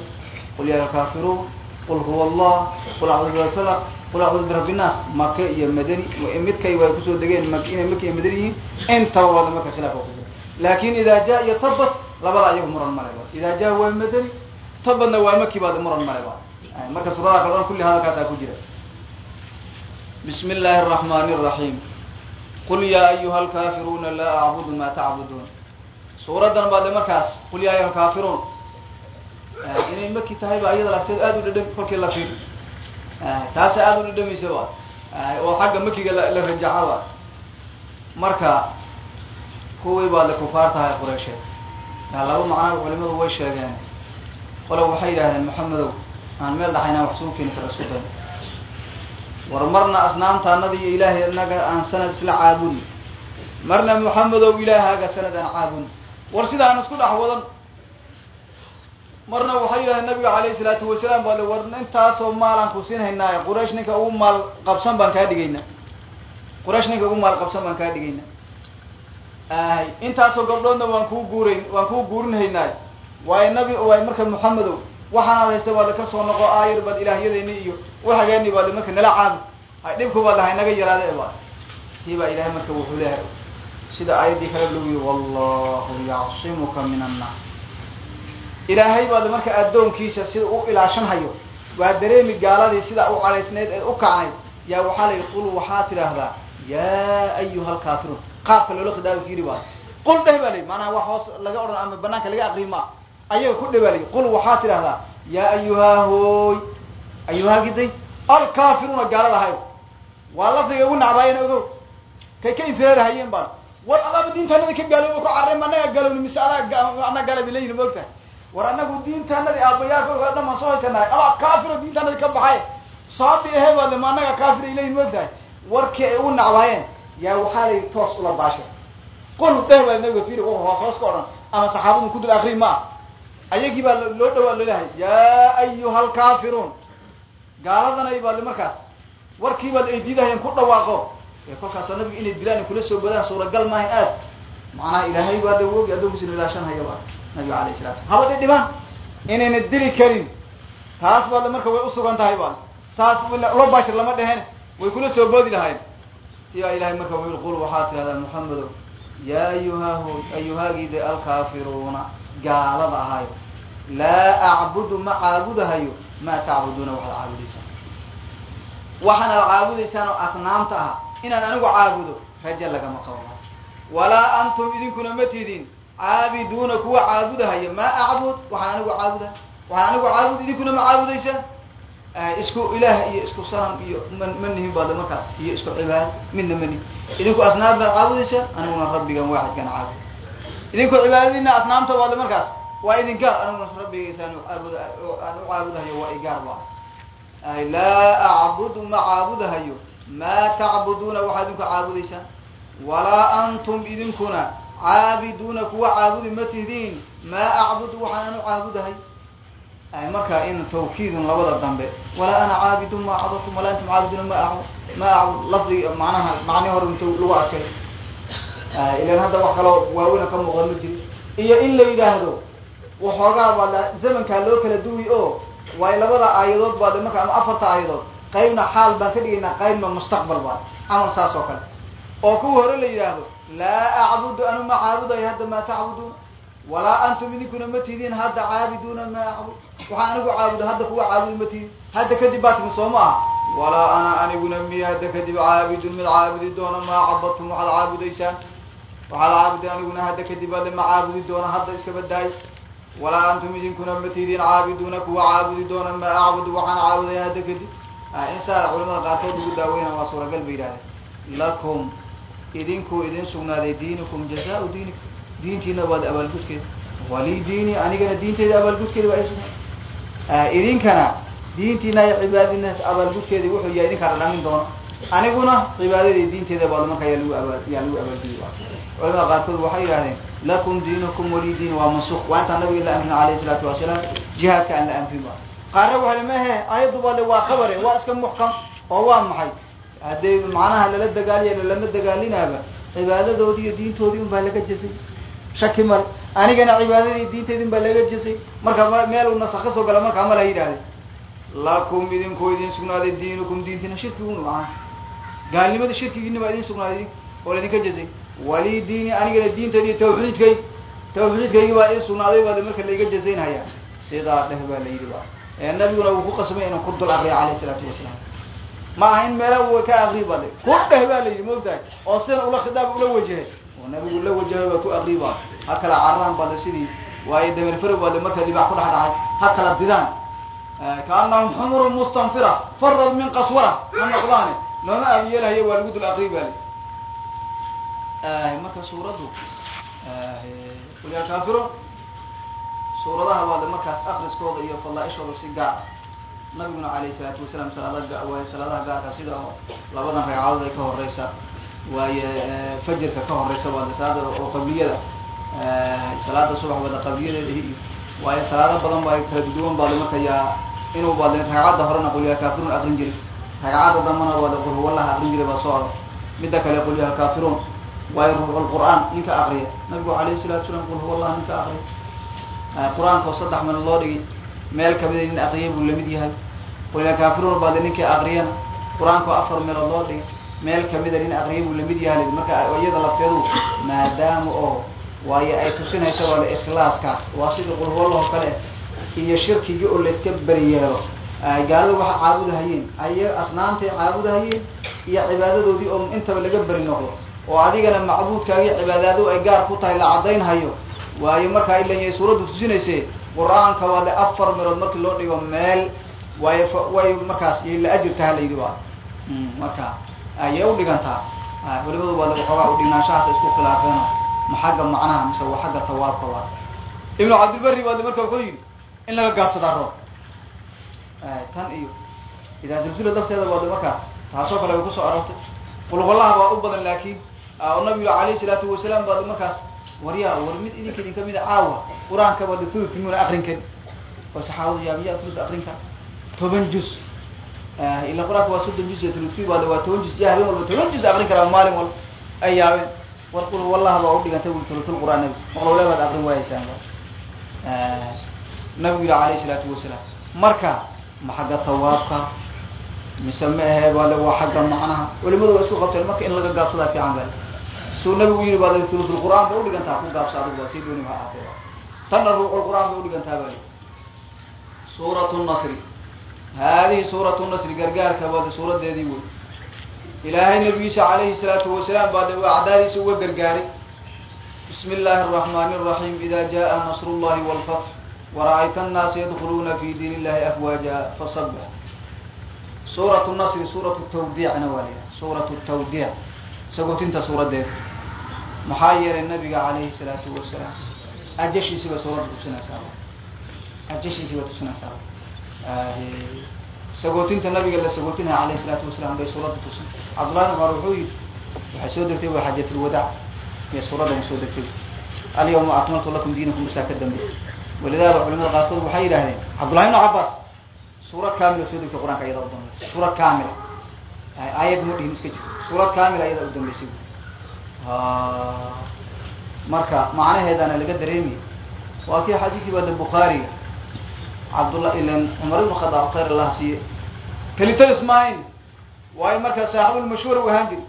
qul ya alkaafiruun qul huwa allah qul acuudu birafalaq qul acuudu birabbi nnaas maka iyo madani midkay way ku soo degeen inay maka iyo madani yihiin intaba marka khilaafka ku jira. Laakin idaa jaa iyo tabat labada ayagu muran male ba idaa jaa waa madani tabadna waa maki baad muran male ba marka suuradaha kale on kulli hadalkaasaa ku jira. Bismi illaahi araxmaani araxiim qul yaa ayuha alkaafiruuna laa acbudu ma tacbuduun suuraddan baade markaas qul yaa ayuha alkaafiruun inay maki tahay ba iyada lafteed aada u dhadham kolkii la fiir taasa aada u dhadhamaysa ba oo xagga makiga la rajaxa ba marka kuwii baad le kufaar tahay qureysheed laba macnaa culimadu way sheegeen. Qole waxay yidhahdeen maxamedow aan meel dhaxaynaan wax suu keeni kara isku day war marna asnaamtaanada iyo ilaahay inaga aan sanad isla caabudi marna maxamedow ilaahaaga sanad aan caabudi war sida aan isku dhex wadan. Marna waxay yidhahdeen nabiga alayhi salaatu wasalaam baa war intaasoo maalaan ku siin haynaaye quraysh ninka ugu maal qabsan baan kaa dhigayna. Quraysh ninka ugu maal qabsan baan kaa dhigayna ahay intaasoo gabdhoodna waan kuu guurayn waan kuu guurin haynaay waayo nabi waay marka maxamedow waxaanaad haysta baad ka soo noqo aayar baad ilaahyadayni iyo waxageeni baad marka nala caabud hay dhibku baad lahay naga yaraade ba kii baa ilahay marka wuxuu leeyahay sida aayaddii kale yihi wallahu yacsimuka min annaas ilaahay baad marka addoonkiisa sida u ilaashan hayo waa dareemi gaaladii sidaa u calaysnayd ee u kacnayd yaa waxaa la yidhi qul waxaa tidhaahdaa yaa ayuha alkaafiruun qaabka loola khidaabi fiiri baa qul dheh baa layi maanaha wax hoos laga odhan ama banaanka laga aqriyi maa ayaga ku dheh baa layi qul waxaa tidhahdaa yaa ayuhaa hooy ayuhaa giday alkaafiruuna gaalada ahay waa lafdiga ugu nacbaayeen ogow kay ka infeerahayeen baan. War adaaba diintaanada ka gaalooba ku carreen anaga gaalowni mise anaa gaalabi leeyihiin moogtahay war anagu diintaanadii aabayaalka dhamaan soo haysanahay adaa kaafiro diintaanadi ka baxay saabi ahe baale ma anaga kaafir ay leeyihiin moogtahay warkii ay ugu nacbaayeen yaa waxaa la yidhi toos ula baashay qul dheh baa nabiga fiiri hoos hoos ka odhan ama saxaabadu ku dul akri ma. Ah ayagii baa loo dhawaa lolahay yaa ayuha alkaafiruun gaaladanay baale markaas warkii baad ay diidahayeen ku dhawaaqo ee kolkaasoo nabiga inay dilaan kula soo badaan suuragal maahayn aad macnaha ilaahay baa la wogi addoonkiisina ilaashan haya ba nabiga alayh salatu. Haba dhidhibaan inayna dili karin taas baale marka way usugan tahay ba. Saas ula baashir lama dheheen way kula soo boodi lahayen tiyaa ilahay marka wu qul waxaa tidhahdaa maxamedow yaa ayuhaahu ayuhaagide alkaafiruuna gaalada ahaayo laa acbudu ma caabudahayo maa tacbuduuna waxaad caabudaysaan. Waxaan aad caabudaysaan oo asnaamta ah inaan anigu caabudo raja lagama qabo walaa antum idinkuna ma tidin caabiduuna kuwa caabudahaya maa acbud waxaan anigu caabudahay waxaan anigu caabud idinkuna ma caabudaysaan isku ilaah iyo isku sanam iyo ma nihin baad markaas iyo isku cibaado midna ma nihin idinku asnaam baad caabudaysaan aniguna rabbigan waaxidkan caabud idinku cibaadadiina asnaamta baad markaas waa idin gaar aniguna rabbigaysaan aabud aan u caabudahayo waa i gaar ba laa acbudu ma caabudahayo maa tacbuduuna waxaad idinku caabudaysaan walaa antum idinkuna caabiduuna kuwa caabudi ma tihiin maa acbudu waxaan anu caabudahay marka in tawkiidun labada dambe walaa ana caabidun ma acbadtum walaa antum caabiduna ma abud ma acbud lafdi macnaha macnihi hore intu lagu arkay. Ilan hadda wax kaloo waaweyna ka muuqda ma jiri iyo in la yidhaahdo waxoogaa baa la zamankaa loo kala duwi o waayo labada aayadood baa de marka ama afarta aayadood qaybna xaal baan ka dhigaynaa qaybna mustaqbal baa camal saas oo kale. Oo kuwa hore la yidhaahdo laa acbudu anu ma caabudayo hadda maa tacbuduun walaa antum idinkuna ma tidin hadda caabiduuna ma acbud waxaan anigu caabudo hadda kuwa caabudi ma tidin. Hadda kadib baa timi soo ma ah walaa ana aniguna mi hadda kadib caabidun mid caabudi doona maa cabadtum waxaad caabudaysaan. Waxaad caabudi aniguna hadda kadib ale ma caabudi doona hadda iska badaay walaa antum idinkuna ma tidin caabiduuna kuwa caabudi doona ma acbudu waxaan caabudaya hadda kadib. In saa culamada qaarkood ugu daaweyna waa suuragal ba yidhahdeen. Lakum idinku idin sugnaaday diinukum jazaau diinikum diintiina waad abaalgudkeeda wali diini anigana diinteyda abaalgudkeeda waa isugnaad idinkana diintiina iyo cibaadadiina abaalgudkeeda wuxuu yahay idinkaa dhadhamin doona aniguna cibaadadii diinteeda baad marka yaa lagu aba yaa lagu abaalgudiy culamada qaarkood waxay yidhahdeen lakum diinukum wali waa mansuk waa intaan nabiga la amrin alayhi salaatu wasalaam jihaadka aan la amrin ba qaarna waxa mahe ayaddu bale waa khabare waa iska muxkam oo waa maxay? Haddee macnaha lala dagaaliya lama dagaalinaaba cibaadadoodii iyo diintoodii un baa laga jasay shaki male anigana cibaadadii diinteedi un baa laga jasay marka meel uu nasa ka soo gala markaa mala yidhahdeen lakum idinku idin sugnaaday diinukum diintiina shirkiguna macana gaalnimada shirkigiina baa idin sugnaaday oo laydinka jasay wali diini anigana diinteedi tawxiidkay tawxiidkaygi baa ii sugnaaday baa marka layga jasaynhaya sidaa dheh baa la yidhi ba nabiguna uu ku qasmay inuu ku dul akriya alayh isalaatu wasalaam. Ma aha in meela ka akri ba ku dheh baa la yidhi maogtahay oo sidan ula khidaab ula wajahay nabigu la wajahay baa ku akri ba ha kala cararaan ba le sidii waayo dameer farow baa le marka libaax ku dhex dhacay. Ha kala didaan. Kaanahum xumurun mustanfira farad min qaswara. Ha noqdaane? Looma aabiyeelahayo waa lagu dul akri ba le marka suuraddu qul yaa kaafiruun suuradaha waa de markaas akriskooda iyo fadlaa-ishooda si gaar nabiguna alayhi salaatu wasalaam salaada waaye salaadaha gaarka sida labadan ragcadood ay ka horeysa waaye fajirka ka horeysa waa salaada oo qabliyada salaada subax wada qabliyadeeda waayo salaado badan ba kala duduwan baade marka yaa inuu baade ragcadda horena qul yaa kaafiruun akrin jiray ragcadda dambana waade qul huwallaha akrin jiray baa soo aro midda kale qul yaa kaafiruun waayo ruuxulqur'aan ninka akriya nabigu alayhi salatu wasalaam qul huwallaha ninka akriya qur'aanka oo saddex meel loo dhigay meel kamida nin akriyay buu la mid yahay. Qul yaa kaafiruun baade ninkii akriyana qur'aanka oo afar meelood loo dhigay meel kamida nin akriyay buu la mid yahay marka iyada lafteedu maadaama oo waayo ay tusinaysa waa la ikhlaaskaas. Waa sidii qul huwallah oo kale iyo shirkigii oo layska beri yeelo gaalada waxa caabudahayeen ay asnaamtay caabudahayeen iyo cibaadadoodii oo intaba laga beri noqdo. Oo adigana macbuudkaagii cibaadaadu ay gaar ku tahay la caddaynhayo waayo markaa ilan suuraddu tusinayse qur'aanka waa le afar meelood markii loo dhigo meel waayo way markaas la ajirtaha la yidhi waa marka ayay udhigantaa culimadu waa waxoogaa udhignaanshahaas isku khilaafeen ma xagga macnaha mise waa xagga tawaabka waa ibnu cabdilberi baa marka wuxuu yidhi in laga gaabsadaa roob tan iyo. Idaa zulzula lafteeda waa markaas taasoo kale way ku soo arortay qulhullaha baa u badan laakiin oo nabigu salaatu wasalaam baa markaas waryaa war mid idinka idin ka mid a caawa qur'aanka baa thuludki muna akrin karin oo saxaabadu yaa miyaa thulud akrin kara toban juz ila qur'aanka waa soddon juz iyo thuludki baa waa toban juz ya habeen walba toban juz akrin karaa maalin walba ay yaabeen. War qul wallaha baa udhigantay wi thulutul qur'aan nabi. Maqlawle baad akrin waayeysaan nabigu yihi alayhi salaatu wasalaam. Marka ma xagga tawaabka mise ma ahe bale waa xagga macnaha. Culimadu waa isku qabteen marka in laga gaabsadaa fiican bale suu nabigu yihi baa thulutul qur'aan bay udhigantaa ku gaabsa adigu waa sii dooni ha ahaatee tanna ruuxul qur'aan bay udhigantaa bali suuratu nasri haadihi suuratu nasri gargaarka baade suuradeedii wey ilaahay nabigiisa calayhi salaatu wasalaam baa de acdaadiisa uga gargaaray bismi illaahi araxmaani araxiim ida jaa nasru llahi walfatx wara'ayta annaasa yadkhuluuna fi diin illahi afwaaja fasabbix suuratu nasri suuratu tawdiicna waa la yidhaha suuratu tawdiic sagootinta suuradeeda maxaa yeelay nabiga calayhi salaatu wasalaam ajashiisiba suuradda tusinaysaa ajashiisiba tusinaysaa sagootinta nabiga la sagootinaya calayhi salaatu wasalaam bay suuradda tusin. Cabdullahi cumar wuxuu yidhi waxay soo degtay waa xaajatulwadaac iyo suuraddani soo degtay. Alyawma akmaltu lakum diinakum basaa ka dambe. Walidaalika culimada qaarkood waxay yidhahdeen cabdullahi ibnu cabbaas suurad kaamila soo degtay qur'aanka ayadaa u dambeysay. Suurad kaamila aayad ma dhihin iska jirto suurad kaamila ayadaa u dambeysay. Marka macnaheedana laga dareemay waa kii xadiidkii baada bukhaariga cabdullah ilan cumar ibnu khadaab khayr allah siiye kelitalis maahayn waayo marka saaxibulmashhuur u ahaan jiri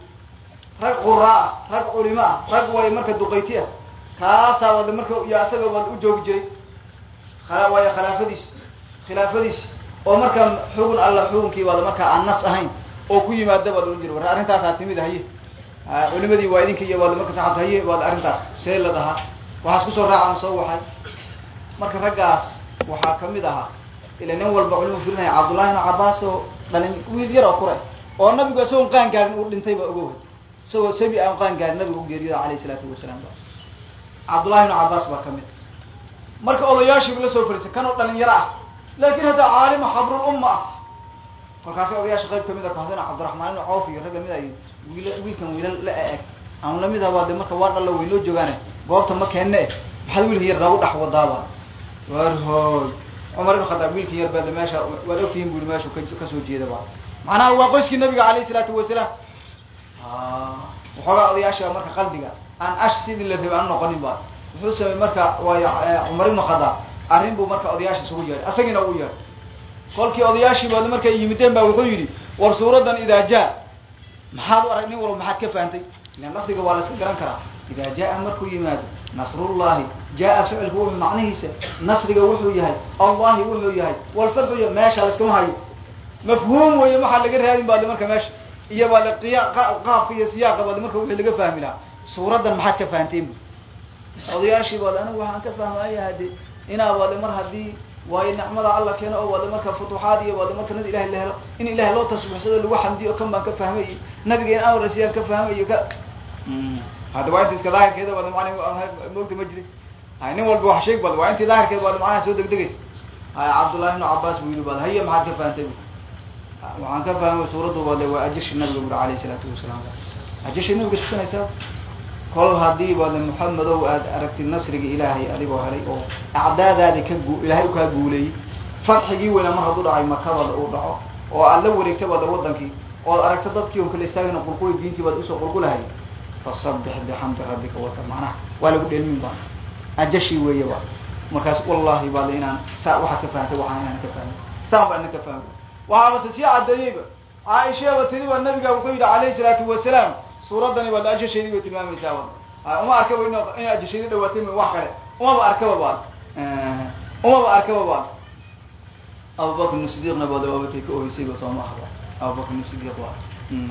rag quraa ah rag culimo ah rag waayo marka duqayti ah kaasaa wada marka iyo asaga wada u joogi jiray. Waayo khilaafadiis khilaafadiis. Oo marka xugun alla xugunkii wada markaa aan nas ahayn oo ku yimaada baa loodhan jira war arrintaasaa timid haye. Culimadii waa idinka iyo waad marka saxaabta haye waad arrintaas see la dhahaa. Waxaas ku soo raacan soo waxay. Marka raggaas waxaa ka mid ahaa. Ila nin walba culimu filinaya cabdullahi ibnu cabbaas oo dhalin wiil yar kure oo nabigu isagoon qaan gaarin uu dhintay ba ogow. Isagoo sabi aan qaan gaarin nabigu u geeriyooda alayhi salaatu wasalaam ba cabdullahi ibnu cabbaas baa ka mid marka odayaashiibu la soo fariisay kan oo dhalinyaro ah. Laakin hadda caalima xabrul umma ah. Kolkaasi odayaasha qayb ka mid a kahadana cabdiraxmaan ibnu cawf iyo rag la mid ay wiil wiilkan wiilal la eg ama la mid ah baa de marka waa dhalla waynoo joogaane. Goobta ma keenne maxaad wiilka yar nagu dhex wadaaba war hooy cumar ibn khadaab wiilkan yar baa meesha waad ogtihiin bu ka ka soo jeeda ba macnaha waa qoyskii nabiga alayhi salaatu wasalaam waxoogaa odayaasha marka qalbiga aan ash sidii la rabay aan noqonin ba wuxuu samey marka waayo cumar ibnu khadaab arrin buu marka odayaasha isugu yeehay asagiina u yeehay kolkii odayaashii baad markay yimideen ba wuxuu yidhi war suuradan idaa jaa. Maxaad u arag nin walba maxaad ka fahantay ilan lafdiga waa la iska garan karaa. Idaa jaa markuu yimaado nasrullahi jaa ficilku wuxuu macnihiisa nasriga wuxuu yahay allahi wuxuu yahay walfatxu y meesha laiskama hayo. Mafhuum weeye maxaa laga raadin baad marka meesha iyo baa la qiya qaabka iyo siyaaqa baad marka wixii laga fahmi lahaa. Suuraddan maxaad ka fahanteen? Bu odayaashii baad anigu waxaan ka fahmaya hade inaa baade mar haddii waayo nicmada alla keeno oo waade marka futuuxaad iyo waade marka nad ilahay la helo in ilahay loo tasbiixsado lagu xamdiyo kan baan ka fahmay nabiga in amar siyaan ka fahmayo ka hadda waa inta iska daahirkeeda man moogta ma jirin. Hay nin walba wax sheeg bad waa intii daahirkeeda waada macnaha soo degdegaysa. Hay cabdullahi ibnu cabbaas buu yidhi bad haye maxaad ka fahantay waxaan ka fahmay suuraddu bade waa ajashi nabiga buri alayhi salaatu wasalaam ajashi nabiga tukanaysaa? Kol haddii baade muxamedow aad aragtid nasriga ilaahay adigoo helay oo acdaadaadi ka gu ilaahay u kaa guuleeyey fatxigii weyna mar hadduu dhacay makabada uu dhaco oo aad la wareegta bada wadankii ood aragta dadkii on kala istaagina qulquli diintii baad u soo qulqulahay fasabbix bixamdi rabbika wasar macnaha waa lagu dheelmin ba ajashi weeye ba markaas wallahi baade inaan saa waxaad ka fahantay waxaan inaan ka fahmay saan baa inan ka fahmay waxaabase sii caddeeyeyba caaishaba tiri ba nabiga wuxuu yidhi alayhi salaatu wasalaam suuraddani baad ajasheedii bay tilmaamaysaa wad uma arkaba in ajasheedi dhawaatay wax kale. Umaba arkaba baad umaba arkaba baad abubakr sidiiqna baad waabatay ka oheysayba soo ma ahba abubakr sidiiq waa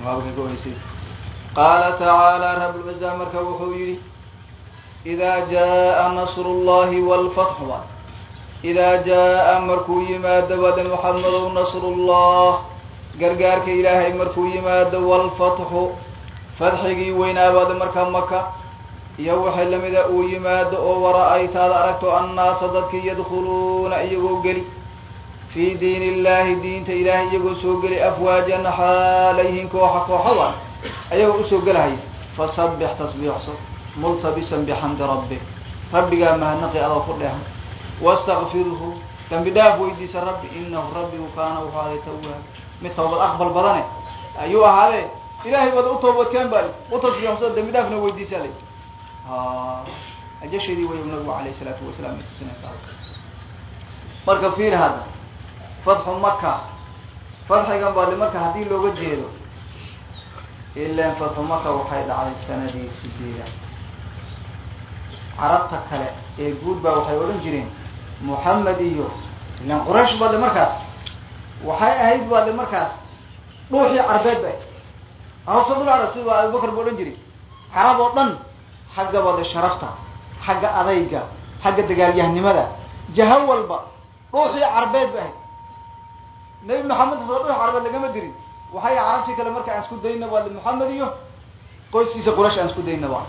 waabatay ka oheysay qaala tacaala rabulciza marka wuxuu yihi idaa jaa nasru llahi walfatxu idaa jaa markuu yimaado bade muxamedow nasru llah gargaarka ilaahay markuu yimaado walfatxu fadxigii weynaabaada markaa maka iyo waxay lamida uu yimaado oo wara-aytaad aragto annaasa dadkii yadkhuluuna iyagoo geli fii diin illahi diinta ilaahay iyagoo soo geli afwaajan xaalayhin kooxa kooxaba ayagoo u soo gelahaya fasabbix tasbiixso multabisan bixamdi rabbik. Rabbigaa mahadnaqi adoo ku dheehan. Wastakfirhu dambi dhaaf weydiisa rabbi inahu rabbigu kaana wuxuu aday tawaab mid tawbad aqbal badane ayuu ahaadee ilahay baad u toobadkeen baa u tasbiixso dambi dhaafna weydiisaa la ajasheedii way nabigu alayh isalaatu wasalaam ay tusinaysaa. Marka fiir hadda fatxu maka fatxigan baali marka haddii looga jeedo ilan fatxu maka waxay dhacday sanadii sideedaad carabta kale ee guud baa waxay odhan jireen muxamed iyo ilan quraysh baa de markaas waxay ahayd baa de markaas dhuuxii carbeed ba awsadul arab sida abubakar bu odhan jiray carab oo dhan xagga baa de sharafta xagga adayga xagga dagaalyahnimada jaho walba dhuuxii carbeed ba ahayd nabi maxamed soo dhuux carbeed lagama dirin waxay carabtii kale marka aan isku dayna waa maxamed iyo qoyskiisa quraysh aan isku dayna ba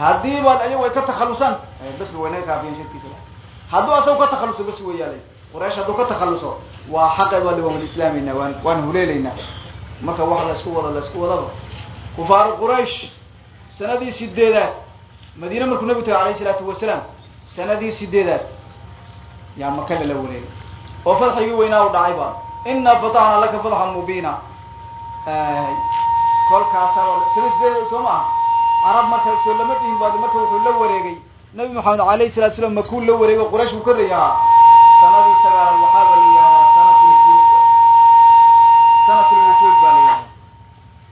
haddii baad ayagu ay ka takhalusaan bas way kaafiyan shirkiisa hadduu asagu ka takhaluso bas weyaalay quraysh hadduu ka takhaluso waa xaqe baa waan islaamayna waan waan huleelaynaa marka wax la isku wado la isku wadaba kufaaru quraysh sanadii sideedaad madiine markuu nabigu tagay alayh isalaatu wasalaam sanadii sideedaad yaa maka lala wareegay. Oo fadxigii weynaa u dhacay ba inaa fataxnaa laka fatxan mubiina kolkaasaba sana sideedaad soo maaha carab marka soo lama dhihin baad marka wuxuu la wareegay nabi maxamed alayhi salatu slam makuu la wareego quraysh buu korayaa sanadii sagaalaad waxaaba la yihahdaa sanat sanat baa la yihahdaa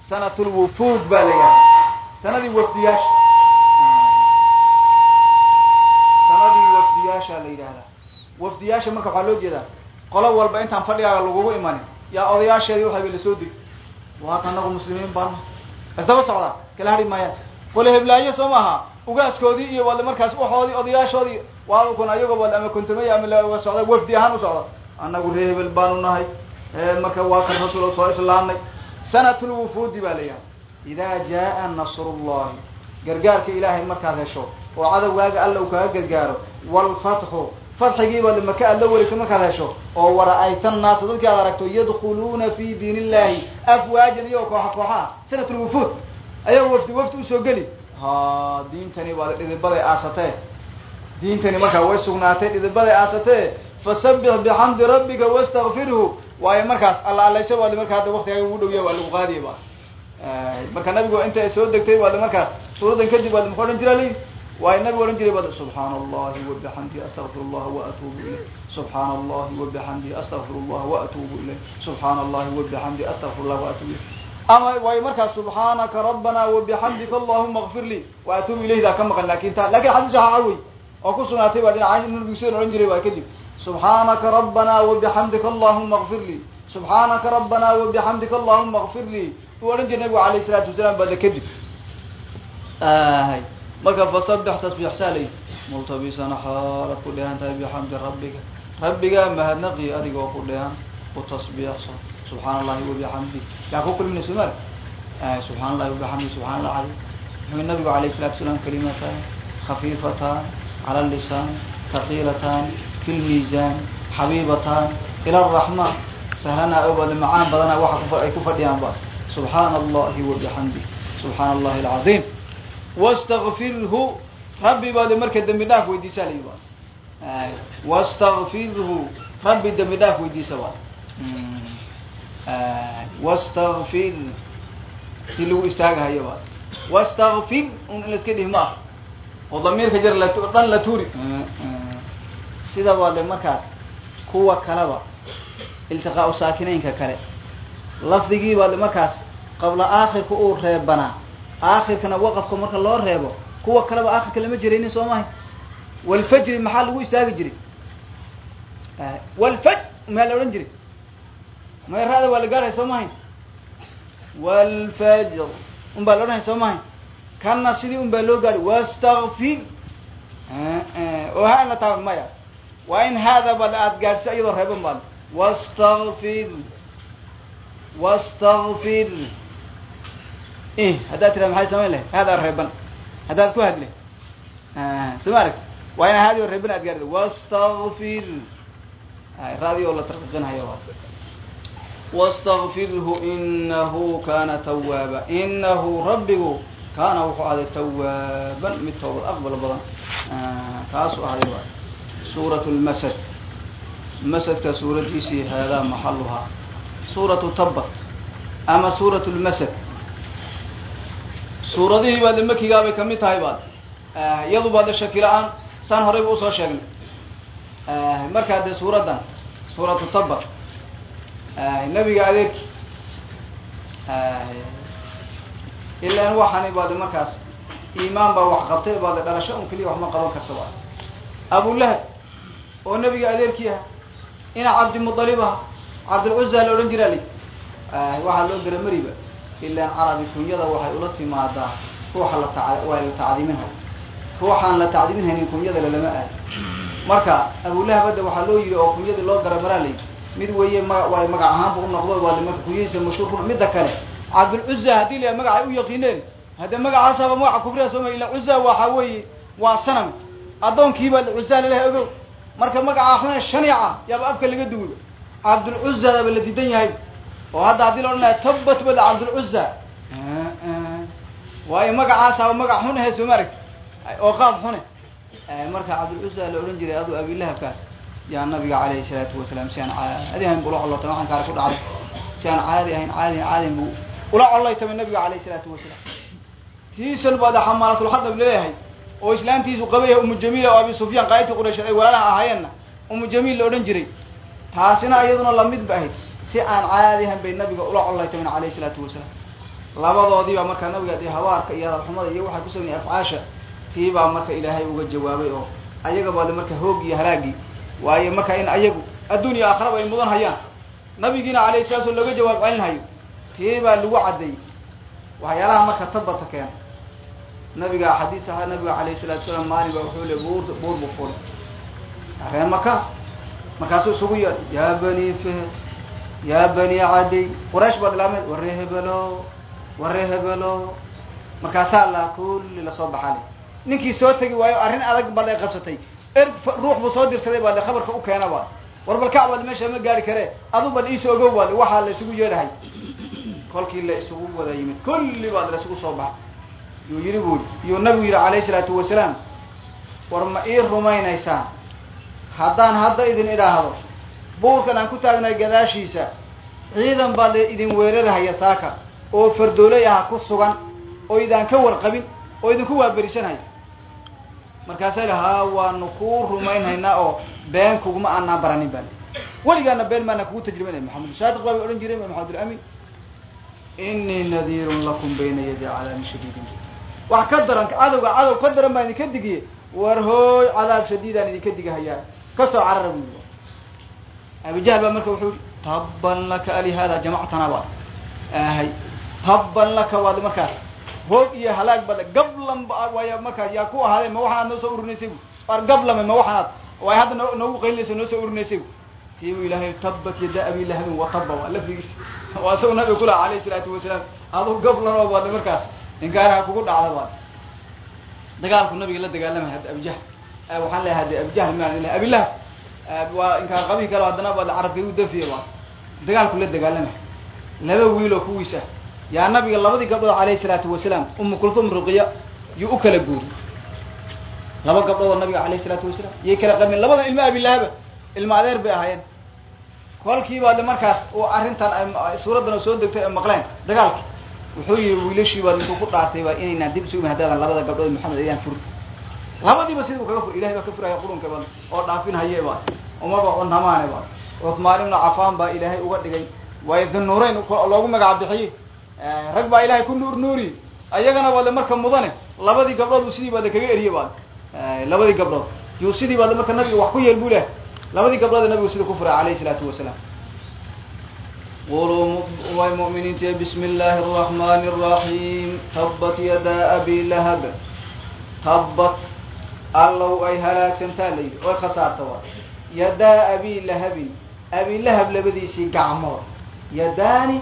sanat lwufuud baa la yihahdaa sanadii wafdiyaasha sanadii wafdiyaasha la yidhahdaa wafdiyaasha marka waxaa loo jeedaa qolo walba intaan fadhigaaga lagugu imanin yaa odayaasheedii waxayba la soo degi waaka anagu muslimiin baana isdaba socdaa kala hari maayaan. Qole heblaayo soo maaha? Ugaaskoodii iyo wale markaas waxoodii odayaashoodii waa kun ayagoo wal ama kontumay ama la socda wafdi ahaan u socda. Annagu ree hebel baanu nahay. Marka waa kan rasuul soo islaamnay sanatu lwufuudi baa la yihahda idaa jaa nasrullahi. Gargaarka ilaahay markaad hesho oo cadowgaaga alla u kaga gargaaro waalfatxu fadxigii baad maka aad la wareegto markaad hesho. Oo wara-ayta annaasa dadkii aad aragto yadkhuluuna fi diin illahi afwaajan iyagoo kooxa kooxaa sanat lwufuud ayagoo wafdi wafdi u soo geli. Ha diintani baad dhidibaday aasatee. Diintani markaa way sugnaatay dhidibaday aasatee. Fasabbix bixamdi rabbika wastakfirhu waayo markaas alla alaysa waa markaa hadda waktigaaga ugu dhowya waa lagu qaadiya ba marka nabigu inta soo degtay waa markaas suuradan kadib waa maka odhan jira li waayo nabigu odhan jiray bad subxaana allahi wabixamdihi astaqfir allaha waatuubu ilayh. Subxaana allahi wabixamdihi astaqfir allaha waatuubu ilayh. Subxaana allahi wabixamdihi astaqfir allah waatuubu ilayh. Ama waayo markaas subxaanaka rabbana wabixamdika allahuma kfir lii waatuubu ilayhdaa ka maqan laakiin ta laakiin xadiis saxaaxa wey oo ku sugnaatay waa dhinaca nabigu sidan odhan jiray waa kadib subxaanaka rabbana wabixamdika allahuma kfir subxaanaka rabbana wabixamdika allahuma kfir uu odhan jiray nabigu alayh isalaatu wasalaam bada kadib marka fasabbix tasbiix saalay. Multabisana xaalad ku dheehan tahay bixamdi rabbiga. Mahadnaqi adigoo ku dheehan ku tasbiixso subxaana allahi wabixamdi yaa ku kulmina somaali subxana allahi wabixamdi subxana allah ali muxuu nabigu alayh salatu salaam kalimatan? Khafiifatan cala lisaan taqiilatan fi lmiisan xabiibatan ila araxmaan sahlana obada macaan badana waxa ay ku fadhiyaan subxaana allahi wabixamdi subxaana allahi alcaiim wastakfirhu rabbi baad marka dembi dhaaf weydiisa layi wastakfirhu rabbi dembi dhaaf weydiisa ba wastakfir si lagu istaagahayo ba wastakfir un in la iska dhihi ma ah oo damiirka jar la dhan la tuuri sida waa de markaas kuwa kaleba iltiqaau saakinaynka kale lafdigii baa de markaas qabla aakhirka uu reebanaa aakhirkana waqafka marka loo reebo kuwa kaleba aakhirka lama jiraynin soo mahay walfajri maxaa lagu istaagi jiray? Walfaj maa la odhan jiray? Meeraada waa la gaarhay soo mahay walfajr un baa la odhanay soo mahay kana sidii un baa loo gaari wastakfir oo ha la taa maya. Waa in haadaba aad gaadhso iyadoo reeban baa wastakfir wastakfir haddaad tira maxay samayn lahay haadaa reeban haddaad ku hadle soo ma aragti waa ina haadi o reeban aad gaarda wastakfir raadi oo la tarqiqinhayo wastakfirhu inahu kana tawaaba inahu rabbigu kaana wuxuu ahday tawaaban mid toobad aqbal badan. Kaasuu ahday wa suurat lmasad masadka suuradiisii haadaa maxaluhaa suuratu tabat ama suurat lmasad suuradihii baad makigaa bay ka mid tahay baad. Iyadu baad shaki la'aan saan horayba u soo sheegnay. Markaa dee suuraddan suuratu tabat nabiga adeerki ilaan waxaani baade markaas iimaan baa wax qabtay baade dhalasho un keliya wax ma qaban karta ba abulahab oo nebiga adeerkii aha ina cabdimualib aha cabdilcuza la odhan jiraa li waxaa loo garamariba ilaan carabi kunyada waxay ula timaadaa ruuxa la waa la tacdiiminhay ruuxaan la tacdiiminhaynin kunyada lalama aad marka abulahab hadda waxaa loo yidhi oo kunyadii loo garamaraa la yidhi mid weeye maga waa magac ahaanba u noqdo waa marka kunyadiisa mashhuur ku midda kale cabdilcuza haddii la magacay u yaqiineen hadde magacaasaaba magaca kubriya sooma ila cuza waxa weeye waa sanam addoonkiiba cuza lalehay ogow. Marka magacaa xune shanica yaaba afka laga duulo cabdulcuzadaba la diidan yahay oo hadda haddii la odhan lahay tabat bada cabdulcuza waayo magacaasaaba magac xun ahe soo maarag oo qaab xune marka cabdulcuza la odhan jiray aduu abilahabkaas yaa nabiga calayhi salaatu wasalaam si aan caadi ahayn bula collootama waxaan kaale ku dhacday si aan caadi ahayn caadi caadin buu ula collaytamay nabiga calayhi salaatu wasalaam tiisan baada xamaalatulxadab leeyahay oo islaantiisu qabaya umu jamiila oo abi sufyaan qaa'idkii quraysheed ay walaalaha ahaayeenna umu jamiil la odhan jiray taasina iyaduna la mid ba ahayd si aan caadi ahayn bay nabiga ula collaytamen calayhi salaatu wasalaam. Labadoodiibaa markaa nabiga habaarka iyo hadalxumada iyo waxaa kusugnay afcaasha tiibaa marka ilaahay uga jawaabay oo ayagaba marka hoog iyo halaagii. Waayo marka in ayagu adduun iyo aakhiraba ay mudan hayaan. Nabigiina alayhi salatu slam looga jawaab celinhayo tiibaa lagu caddeeyey waxyaalaha marka tabata keena nabiga xadiis ahaa nabiga alayhi salatu salaam maalin ba wuxuu le buur buur buu fulay ree maka markaasuu isugu yeedhay yaa bani feher yaa bani cadiy quraysh baad ilaameed warree hebelo warree hebelo markaasaa la kulli la soo baxale ninkii soo tegi waayo arrin adag baad ay qabsatay er ruux buu soo dirsaday baad khabarka u keena baad war balkac baad meesha ma gaari karee adu bad iisoo ogow baad waxaa la isugu yeedhahay kolkii la isugu wada yimid kulli baad la isugu soo baxay yuu yidhi bu i yuu nabigu yidhi calayhi salaatu wasalaam war ma ii rumaynaysaan haddaan hadda idin idhaahdo buurkan aan ku taagnay gadaashiisa ciidan baa la idin weerarhaya saaka oo fardooley ah ku sugan oo idaan ka warqabin oo idinku waaberisanhaya markaasaa la haa waanu kuu rumaynhaynaa oo been kuguma aanaan baranin baa weligaana been maana kugu tajribanay maxamed saadiq baa odhan jiray maxamed alamin inii nadiirun lakum bayna yadi cadaabin shadiidin. Wax ka daran cadowga cadow ka daran baan idinka digiye war hooy cadaab shadiidaan idinka digahayaa. Kasoo carara bu abijahl baa marka wuxuu yihi tabban laka alihada jamactana baad ahay tabban laka waad markaas hoog iyo halaag bad gablan waay markaas yaa ku ahaadee ma waxanaad noo soo urinaysay bu ar gablame ma waxanaad waay hadda no noogu qaylinaysa noo soo urinaysay bu tiibu ilaahay tabat yada abi lahabin wataba waa lafdigiis waa isagu nabiga kulaha alayhi salaatu wasalaam aduu gablan oo baad markaas inkaaraha kugu dhacda baad. Dagaalku nabiga la dagaalamay hadda abijahl waxaan leeyahay hadde abijahl maan abilahab waa inkaan qabihi kale haddana baad carabka u dafiya baad dagaalku la dagaalamay laba wiiloo kuwiis ah yaa nabiga labadii gabdhood alayhi salaatu wasalaam umu kulthum ruqiya yuu u kala guuri. Laba gabdhood oo nabiga alayhi salaatu wasalaam yay kala qabeen. Labada ilma abilahaba ilma adeer bay ahaayeen. Kolkii baad markaas oo arrintan suuraddan soo degtay ay maqleen dagaalki wuxuu yihi wiilashii baad intuu ku dhaartay baa inaynaan dib isugu haddaadan labada gabdhood maxamed ayaan furin labadiiba siduu kaga fur ilahay baa ka furaya qurunka baad oo dhaafin haye baad umaga cunhamaane baad cuthmaan ibnu cafaan baa ilaahay uga dhigay. Waayo dunuurayn loogu magaca bixiyey. Rag baa ilahay ku nuur nuuri. Ayagana baad marka mudane labadii gabdhood sidii baad kaga eriye baad labadii gabdhood. Yuu sidii baad marka nabiga wax ku yeel bu leh labadii gabdhood nabigu sida ku furay alayhi salaatu wasalaam. Quluu way mu'miniinta bismi illaahi araxmani araxiim tabbat yadaa abi lahab. Tabbat allow ay halaagsantaa la yidhi oy khasaarta waa yadaa abi lahabin abi lahab labadiisii gacmood yadaani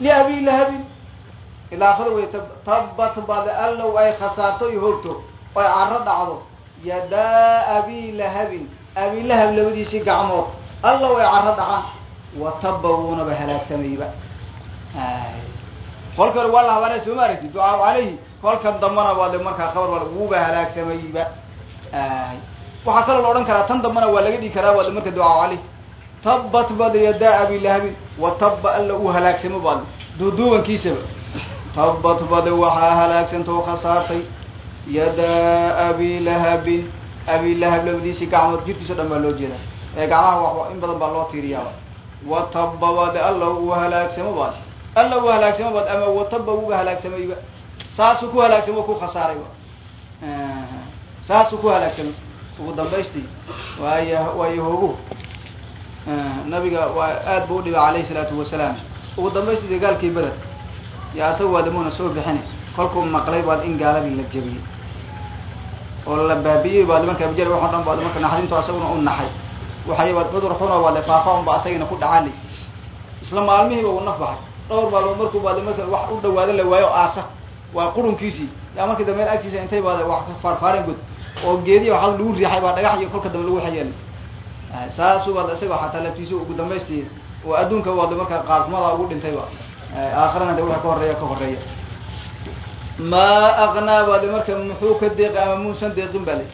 liabi lahabin. Ilaa akhira wey tabbat bade allow ay khasaarto iyo horto oy caro dhacdo yadaa abi lahabin abi lahab labadiisii gacmood allow ay caro dhacaan wataba wuunaba halaagsamayba kolkan waa la habaanay soo ma aragti ducaa calayhi kolkan dambana waa de markaa khabar waa wuuba halaagsamayba waxaa kaloo la odhan karaa tan dambana waa laga dhigi karaa waa de marka ducaa calayhi tabat bad yadaa abi lahabin wataba alla uu halaagsamo baad. Duuduubankiisaba tabat bade waxaa halaagsanta oo khasaartay. Yadaa abi lahabin abi lahab labadiisii gacmood jirkiisa o dhan baa loo jeedaa ee gacmaha in badan baa loo tiiriyaaba. Wataba bade alla uu halaagsamo baad. Alla uu halaagsamo baad ama wataba uuba halaagsamayba saasuu ku halaagsamo ku khasaaray saasuu ku halaagsamay ugu dambaystii waay waa yahuugu nabiga waa aad bu udhibay calayhi salaatu wasalaam. Ugu dambaystii dagaalkii beder ya asaga waadamuuna soo bixini. Kolkuu maqlay baad in gaaladii la jebiyey oo la baabiyey baad marka abjar waxo dhan baad marka naxdintu asaguna u naxay. Waxay baad cudur xuno baad faafa unba asagina ku dhacali. Isla maalmihiiba uu naf baxay dhowr maalmood markuu baad marka wax u dhawaado la waayo aasa. Waa qurunkiisii yaa markii dambe meel agtiisa intay baad wax faarfaaren god oo geediya waxaa lagu riixay baa dhagax iyo kolka dambe lagu xayeelay saasuu baad isaga xataa laftiisa ugu dambaystii oo adduunka waad marka qaasmada ugu dhintayba aakhirana de waxa ka horreeya ka horreeya maa aqnaa baad marka muxuu ka deeqi ama muusan deeqin ba le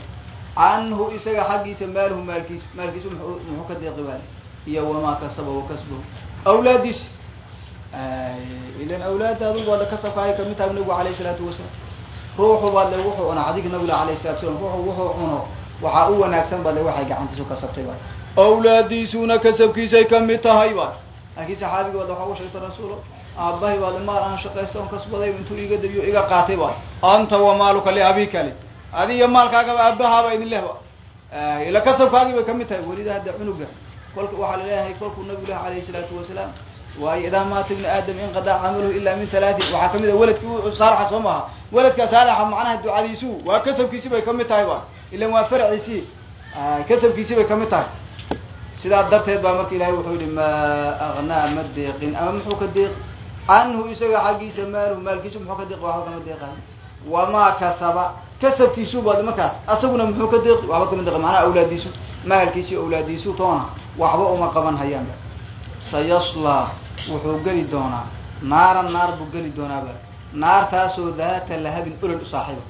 canhu isaga xaggiisa maaluhu maalkiisa maalkiisu muxuu ka deeqi ba le iyo wamaa kasaba wa kasbahu awlaadiis. Ilan awlaadaadu baad kasabka ay ka mid tahay nabigu alayh isalaatu wasalaam ruuxu baad le wuxuu cunaa. Xadiidka nabiga alayh salatu salam ruuxu wuxuu cuno waxaa u wanaagsan baad le waxay gacantiisu kasabtay ba awlaadiisuna kasabkiisay ka mid tahay ba laakiin saxaabiga baad waxa u sheegtay rasuulo aabahay baad maal aan shaqaysta on kasbaday intuu iga dabiyo iga qaatay ba anta wa maaluka liabika le adiyo maalkaagaba aabahaaba idin lehba ila kasabkaagii bay ka mid tahay. Welida hadda cunuga. Kolka waxaa la leeyahay kolkuu nabigu leh alayhi salaatu wasalaam waayo idaa maata ibnu aadam inqadaa camaluhu ila min halaatin waxaa ka mid a weladki saalaxa soo maaha. Weladka saalaxa macnaha ducadiisu waa kasabkiisi bay ka mid tahay ba ilan waa farciisii. Kasabkiisi bay ka mid tahay. Sidaa darteed baa marka ilahay wuxuu yihi maa agnaa ma deeqin? Ama muxuu ka deeqi canhu isaga xaggiisa maaluhu maalkiisu muxuu ka deeqi waxba kama deeqayo wamaa kasaba. Kasabkiisu baad markaas asaguna muxuu ka deeqi waxba kama deeqi macnaha awlaadiisu maalkiisu awlaadiisu toona waxba uma qaban hayaanba sayaslaa wuxuu geli doonaa. Naaran naar buu geli doonaaba naartaasoo daata lahabin olol u saaxiiba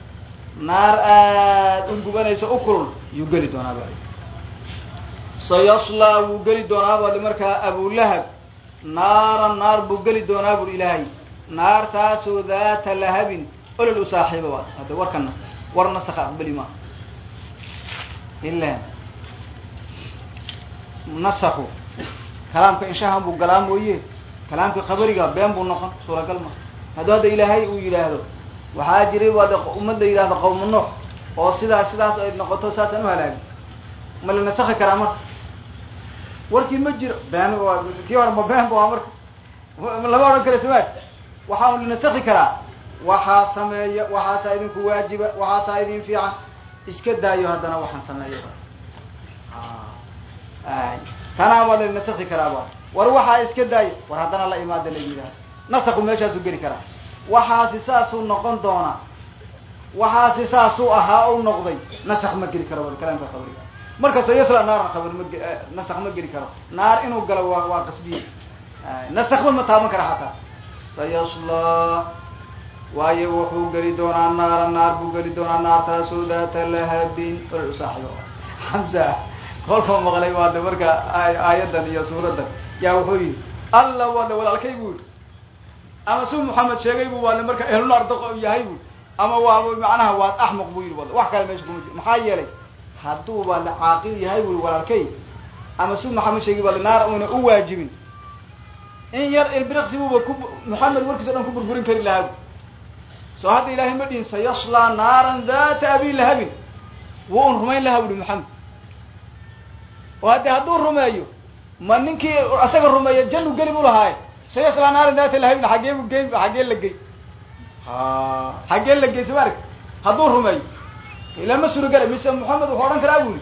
naar aad u gubanaysa u kulul yuu geli doonaaba sayaslaa wuu geli doonaaba markaa abulahab naaran naar buu geli doonaa bur ilaahay. Naartaasoo daata lahabin olol u saaxiiba ba hadda warkana war nasaka aqbali maa ilan nasaku kalaamka inshahan buu galaa mooye kalaamka qabariga been buu noqon suuragal ma. Hadduu hadda ilaahay uu yidhaahdo waxaa jiray waa de ummad la yidhahdo qawmu nuux oo sidaas sidaas ay noqoto saasaan u halaagin ma la nasakhi karaa marka? Warkii ma jiro been kii hore ma been ba marka? Lama odhan kara samaad waxaa un karaa. Waxaa sameeya waxaasaa idinku waajiba waxaasaa idin fiican. Iska daayo haddana waxaan sameeya tanaa waa la nasakhi karaaba war waxaa iska daayo. War haddana la imaada la yidhaah nasaku meeshaasuu geli karaa. Waxaasi saasuu noqon doonaa. Waxaasi saasuu ahaa u noqday. Nasak ma geli karo kalaamka qabriga marka sayasla naaran qabr ma nasak ma geli karo. Naar inuu galo waa waa qasbiye nasakba ma taaban kara xataa. Sayaslaa waayo wuxuu geli doonaa naara naar buu geli doonaa naartaasoo daata lahabin saaxibo xamsa kolkuu maqlay waa de marka aayadan iyo suuradan yaa wuxuu yihi alla waa de walaalkay bu yihi ama suu maxamed sheegay bu waale marka ehlunaar daqo yahay bu ama waa macnaha waad axmaq bu yihi wal wax kale meesha kuma jiro. Maxaa yeelay hadduu baa la caaqil yahay bu walaalkay ama suu maxamed sheegay baa naar una u waajibin. In yar ilbiriqsi buba ku maxamed warkiisa dhan ku burburin kari lahaa soo hadda ilahay ma dhihin sayaslaa naaran data abi lahabin. Wuu un rumayn lahaa buhi maxamed oo hadde hadduu rumeeyo ma ninkii asaga rumeeya janu geli bu lahaaye sayaslaa naaran data lahabin xagee bu gey xagee la gey. Xagee la gey soma arg hadduu rumeeyo ila ma surogala mise maxamed wuxuu odhan karaa buli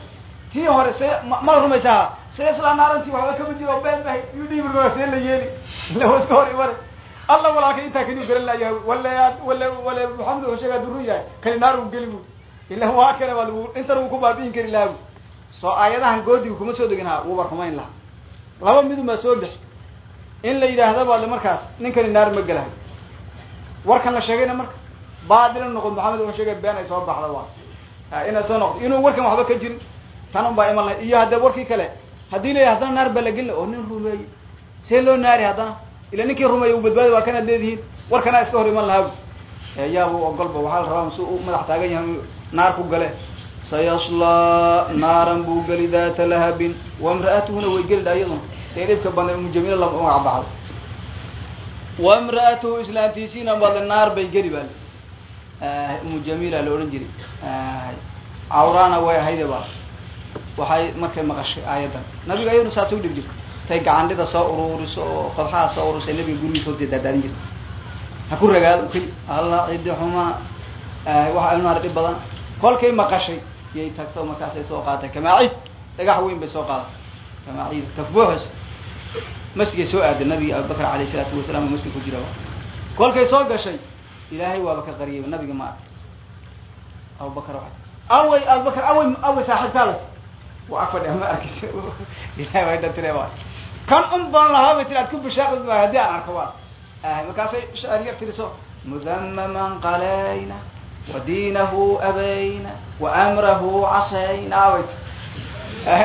tii hore se mala rumaysaha sayaslaa naarantii waxba kama jiro been bahay yu dhiibirma see la yeeli. Ila wa iska hor imane alla walaalkay intaa kaniu garan laayahay wala wala wala maxamed wuxuu sheega durun yahay. Kani naar u geli bu ila waa kale baa intan uu ku baabi'in kari lahaa soo aayadahan goodiga kuma soo degin ha wuuba rumayn lahaa laba midun baa soo bixi. In la yidhaahda baale markaas ninkani naar ma gelahay warkan la sheegayna marka baadila noqon maxamed wuxuu sheegay been ay soo baxda waa. Inay soo noqdo inuu warkan waxba ka jirin tan un baa iman lahay. Iyo haddee warkii kale haddii la haddana naar baa la gelina oo nin rumeeyey. See loo naari haddana ila ninkii rumeeya u badbaadi waa kanaad leedihiin warkanaa iska hor iman lahaabu yaabu ogolba waxaa la rabaa su u madax taagan yahay naar ku gale sayaslaa naaran buu geli daata lahabin waimra'atuhuna way geli dha iyaduna dee dhibka badna umu jamiila lama magac baxdo waimra'atuhu islaantiisiina bada naar bay geli baa jamiila la odhan jiray cawraana way ahayde ba waxay markay maqashay aayaddan nabiga ayaduna saasay udhib jirta tay gacandhida soo uruuriso oo qodxaha soo ururisay nabiga gurigiisa hortee daadaadin jirta ha ku ragaado keli alla cidi xumaa waxa ilmaha dhib badan kolkay maqashay yay tagto markaasay soo qaadatay kamaacid dhagax weyn bay soo qaadatay kamaacid kafbuuxayso masjigay soo aaday nabiga abubakar alayh isalaatu wasalaam oo masjid ku jira kolkay soo gashay ilaahay waaba ka qariyayba nabiga ma ark abubakar waa awey abubakar awey awey saaxiibkaale waa ag fadhiya ma arkis ilahay way dhantire waa kan un baan lahaa bay tiri aad ku bishaaqi maayo haddii aan arko waa. Markaasay shaariyar tiriso mudamaman qalayna wa diinahu abayna wa amrahu casayna bay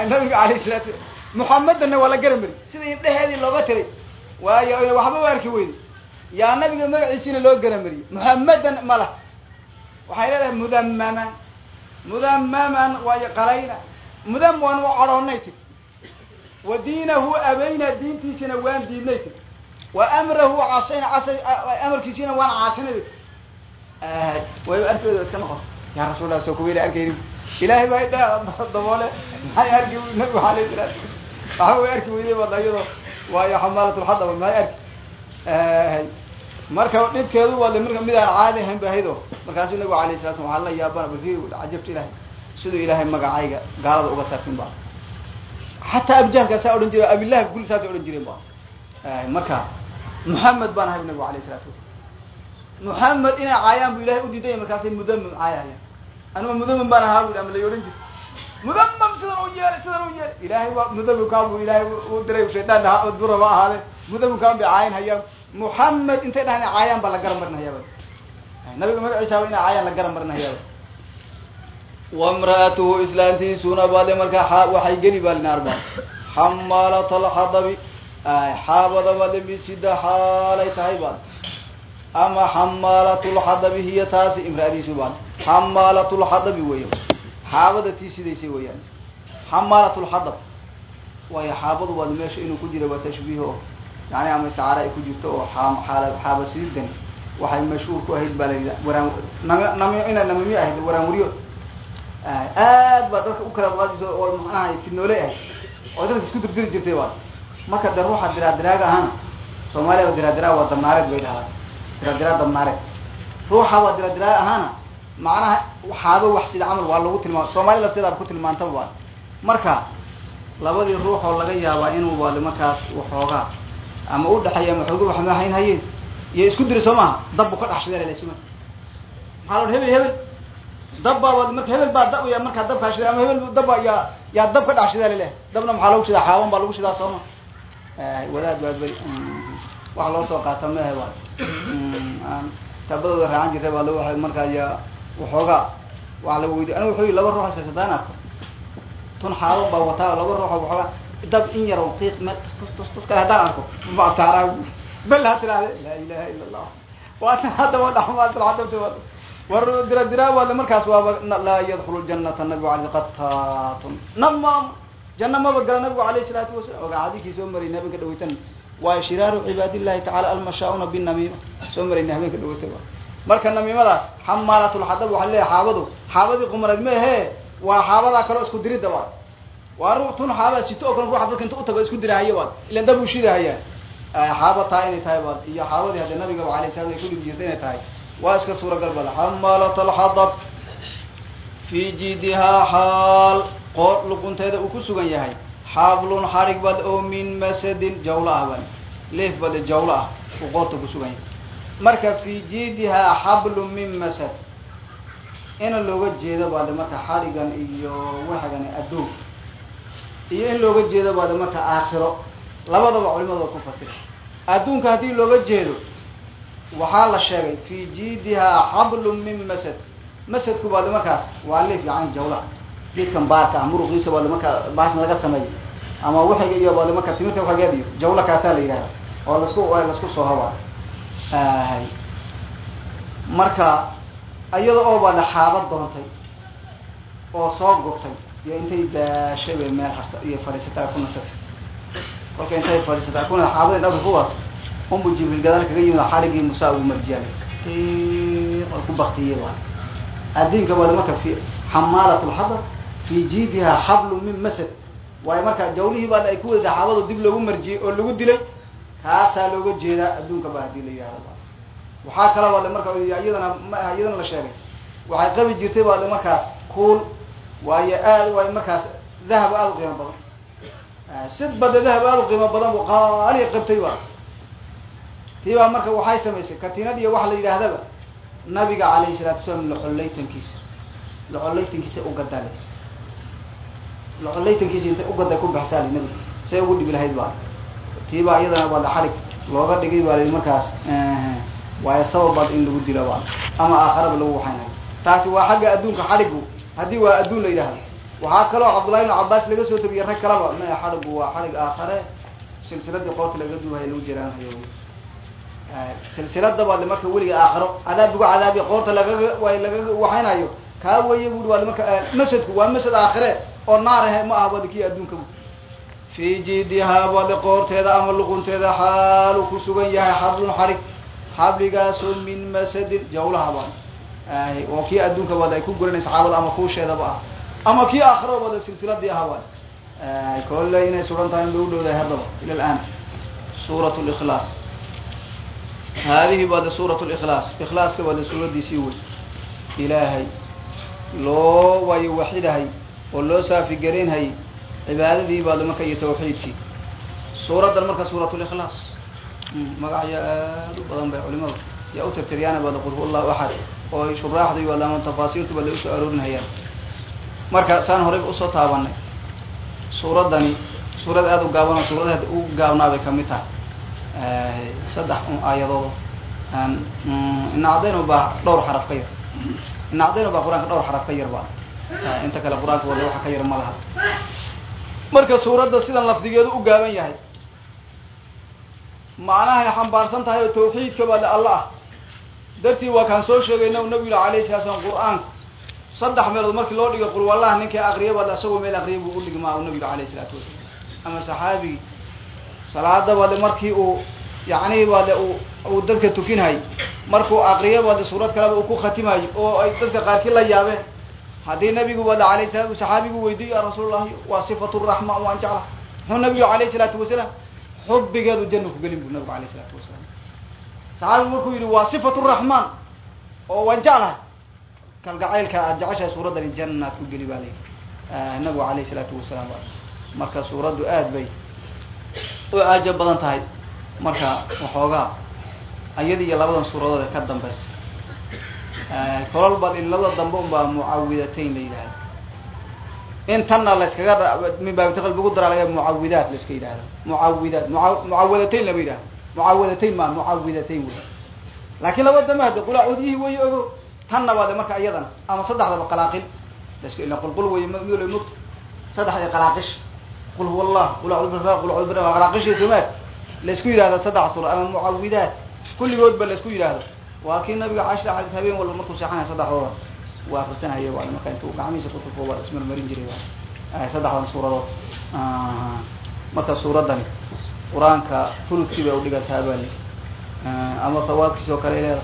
nabiga alayh salatu muxamedana waa la garamari sida indheheedii looga tiray waayo waxba u arki weyday yaa nabiga magaciisiina loo garamariyey muxamedan mala waxay leedahay mudamaman mudamaman waayo qalayna mudaman waa cadhoonnay tir wa diinahu abayna diintiisina waan diidnay tir wa amrahu casayna casay amarkiisiina waan caasinay way arkeyda iska noqon yaa rasuul lah soo kuweyna arkayni ilaahay baa idha daboole maxay arki nabigu alayh salaatu wasalam waxa way arki weyday bada iyadoo waayo xamaalatulxadaba maxay arki marka dhibkeedu waa marka mid aan caadi ahayn bahayd markaasuu nabigu alayh salatu waxaa la yaabana bafir cajabta ilahay siduu ilaahay magacayga gaalada uga sarfin ba xataa abijahlkaa saa odhan jire abilahab kulli saasay odhan jireen ba marka muxamed baan ahay nabigu alayh salatu muxamed inay caayaan bu ilahay udiidaya markaasay mudamam caayahaya anigoo mudamam baan ahaa bu ama lay odhan jir mudamam sidan u yeelay sidan u yeelay. Ilaahay waa mudamamkaan bu ilaahay u diray shaydaan aha duraba ahaade mudamamkaan bay caayan hayaan. Muxamed intay dhahan ina caayaan baa la garan marin hayaaba. Nabiga magaciisaaba inay caayaan la garan marin hayaaba. Wamra'atuhu islaantiisuna baade markaa waxay geli baa linaar baa xamaalat alxadabi xaabada baade mid sida xaalay tahay baad ama xamaalat lxadabi hiya taasi imraadiisu baan xamaalat lxadabi weya xaabada tii sidaysay weeyaan. Xamaalat lxadab waayo xaabadu baad meesha inuu ku jira waa tashbiih oo yani ama isticaara ay ku jirto oo xaaba siidani waxay mashhuur ku ahayd baa la yidha waraan nam inay namimi ahayd waraanwuryood aad baa dadka u kala qaadi oo macnaha fidnoole ahayd. Oo dadka isku dirdiri jirtay baa marka de ruuxa diraadiraaga ahana soomaaliyaba diraadiraaga waa dabnaareed bay dhahdaan diraadiraaga dabnaareed ruuxa waa diraadiraaga ahaana macnaha xaabo wax sida camal waa lagu tilmaama soomaali lafteedaaba ku tilmaantaba baa marka labadii ruux oo laga yaabaa inuu baali markaas waxoogaa ama u dhexeeya ama xooga waxma hayn hayeen iyo isku diri soo maaha dab bu ka dhaxshida lasima maxaa la hebel hebel? Dab baa marka hebel baa dab ya markaa dabkaa shida ama hebel dab baa yaa yaa dab ka dhax shidaa lalehay dabna maxaa lagu shidaa? Xaaban baa lagu shidaa sooma wadaad baa beri wax loo soo qaata mehe ba taabadooda raacan jirtay baa la markaa yaa waxoogaa waa laga weydiy anigu wuxuu laba ruux saysadaan arko tun xaaban baa wataa laba ruux waxoogaa dab in yar qiiq me tus kale haddaan arko ma saaraa bel ha tiraahde laa ilaha ila allah waatan haddaba dhaxmaadabta war dira diraa waale markaas waaba laa yadkulu janata nabigu alay qatatun namam janna maba gala nabigu alayh salaatu wasalam oga xadiikii soo marayna habeenka dhaweytan waayo shiraaru cibaad illahi tacala almashaa'una binamiima soo marayna habeenka dhaweytan marka namiimadaas xamaalatulxadab waxaa leeyahay xaabadu. Xaabadii qumareed ma ahe waa xaabadaa kaleo isku diridda waa waa ru tun sito oo kale ruuxa dadka inta utago isku dirahaya baad ilan dab uu shidahayaan xaaba taa inay tahay baad iyo xaabadii hadde nabigaba alay salam ay ku dhib inay tahay. Waa iska suuragal bada. Xamaalat alxadab fii jiidihaa xaal. Qoor luqunteeda uu ku sugan yahay xaablun xarig bad oo min masadin jawlo ah bad leef bade jawlo ah uu qoorta ku sugan yahay marka fii jiidihaa xablun min masad ina looga jeedo baade marka xarigan iyo waxgan adduun iyo in looga jeedo baade marka aakhiro labadaba culimadu waa ku fasira adduunka haddii looga jeedo waxaa la sheegay fii jiidihaa xablun min masad masadku baade markaas waa leef yani jawla geedkan baarka muruqiisa baade markaa baashan laga sameeyo ama wixiga iyo baade marka timirta waxageed iyo jawla la yidhahda oo lasku lasku soo habaa. Marka iyada oo baade xaabad doontay oo soo gurtay iyo intay daashay bay meel harsa iyo fadhiisata ku nasatay. Kolka intay fadhiisata kuna xaabadii dhabka ku wato unbu jibriil gadaal kaga yimid xarigii musaa ugu marjiyaalay. Ku baktiyey ba addiinka baade marka xamaalat fii jiidihaa xablun min masad. Waayo marka jawlihii baa ay ku wada saxaabadu dib loogu marjiyey oo lagu dilay kaasaa looga jeedaa adduunka ba haddii la yihahdo waxaa kala baa le marka iyadana ma iyadana la sheegay. Waxay qabi jirtay baa le markaas kuul waayo aad waayo markaas dahab aada u qiimo badan. Si bada dahab aada u qiimo badan bu qaaliga qabtay ba tii baa marka waxay samaysay katiinad iyo waxa la yidhaahdaba nabiga calayhi salaatu wasalaam locollaytankiisa locollaytankiisa ugadale locollaytankiisa intay ugaday ku baxsaali nabiga say ugu dhibi lahayd baa. Tii baa iyadana waa xalig looga dhigay baa li markaas waayo sababaad in lagu dilo baa ama aakharaba lagu waxaynayo taasi waa xagga adduunka xadhigu haddii waa adduun la yidhaahdo waxaa kaloo cabdullahi ibnu cabbaas laga soo tabiyey rag kalaba maya xadhigu waa xadhig aakhare silsiladii qoorta laga duuhaya lagu jeraanhayo silsilada baad marka weliga aakharo cadaab lagu cadaabiya qoorta lagaga way lagaga waxaynayo. Kaa weeye bui waa marka masadku waa masad aakhire oo naar ahe ma aha badi kii adduunka fii jiidihaa bade qoorteeda ama luqunteeda xaalu ku sugan yahay xablun xadhig xabligaasoo min masadin jawlaha baan oo kii adduunka bad ay ku guranay saxaabada ama kuusheedaba ah ama kii aakhiro bada silsiladii aha baan kolle inay sugan tahay in lagu dhowdahay haddaba ila suurat likhlaas haadihi bade suurat likhlaas ikhlaaska bade suuradiisii wey ilaahay loo waayo waxidahay oo loo saafigelinhay cibaadadii baad marka iyo tawxiidkii. Suuraddan marka suurat likhlaas magacyo aad u badan bay culimadu. Yaa u tirtiryaana baada qul hu allahu axad oo shuraaxda iyo ama tafaasiirtu baad ay u soo aroorinhayaan marka saan horeyba u soo taabanay. Suuraddani suurad aada u gaaban oo suuradaha ugu gaabnaabay ka mid tahay saddex aayadoodo ina cadayno baa dhowr xaraf ka yar. Ina cadayno baa qur'aanka dhowr xaraf ka yar ba inta kale qur'aanka wada waxa ka yar ma laha. Marka suuradda sidan lafdigeedu u gaaban yahay macnahay xambaarsan tahay oo tawxiidka baa le alla ah. Dartii waa kaan soo sheegayna nabigu yidhi alayhi salatu slam qur'aanku saddex meelood markii loo dhigay qul wallahi ninkii akriya baa le isagoo meel akriya buu udhigmaa u nabigu alayhi salaatu wasalaam. Ama saxaabigii salaada baa le markii uu yacni baa le u uu dadka tukinhay markuu akriya baa le suurad kaleba uu ku khatimayo oo ay dadka qaarkii la yaabeen haddii nabigu le alayh salam saxaabigu weydiiy ya rasuul allahi waa sifatu raxmaan waan jecla muxuu nabigu alayhi salaatu wasalaam xubbigeedu janna ku gelin bu nabigu alayh salaatu wasalaam saxaabigu markuu yidhi waa sifatu raxmaan oo waan jeclahay kalgacaylka aad jeceshahay suuraddani jannaad ku geli baa layidhi nabigu alayh salaatu wasalaam marka suuraddu aad bay. U aajo badan tahay. Marka waxoogaa ayadi iyo labadan suuradood ee ka dambaysa kolol bal in labada dambe un baa mucawidatayn la yidhahda in tanna layskaga min baabitaqal lagu daraa laga mucawidaat la iska yidhahda mucawidaat mucawadatayn lama yidhahdo. Mucawadatayn ma mucawidatayn wey laakiin laba dambe hade qulaacodyihi wey ogo tanna baa de marka iyadana ama saddexdaba qalaaqil laska ila qulqul wey ml mugta saddexda qalaaqish qul huwa allah qul qul qalaaqishi somaad la isku yidhahdo saddex suura ama mucawidaat kulligoodba la isku yidhaahdo waa kii nabiga cashra xadis habeen walba markuu seexanaya saddexdooda. Waa akrisanhaye waa marka intuu gacmihiisa kutufo waa ismarmarin jiray saddexdan suuradood. Marka suuraddani qur'aanka fuludkii bay udhigataa baa li ama tawaabkiisi oo kale leeda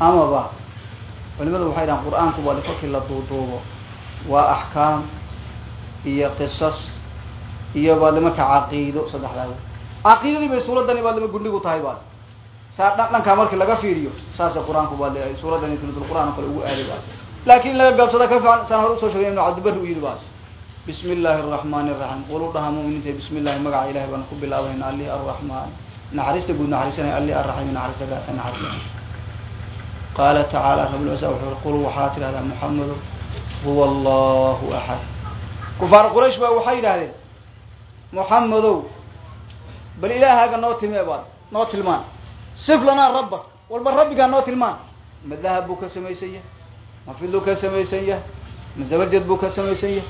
amaba culimadu waxay dhahan qur'aanku waa kolkii la duuduubo. Waa axkaam iyo qisas iyo baad marka caqiido saddexdaa caqiidadii bay suuraddani baad lama gundhigu tahay baad saa dhan dhankaa markii laga fiiriyo saasa qur'aanku baad le sunatul qur'aan oo kale ugu aaday baad. Laakin laga gaabsada ka fiican saan hore u soo sheegay ibnu cabdibari u yidhi baad. Bismi illaahi araxmaani iraxiim qul u dhaha mu'miniinta bismi illahi magaca ilahi baan ku bilaabayna ali arraxmaan naxariista guud naxariisanaya ali arraxiim naxariista gaarka naxariisanaya qaala tacaala rablmasa wuxuu ui qul waxaa tidhahdaa muxamedu huwa allahu axad kufaar quraysh ba waxay yidhahdeen muxamedow bal ilaahaaga noo timee baad noo tilmaan sif lanaa rabbak walba rabbigaa noo tilmaan ma dahab buu ka samaysan yahay ma fidlu ka samaysan yahay ma zabarjad buu ka samaysan yahay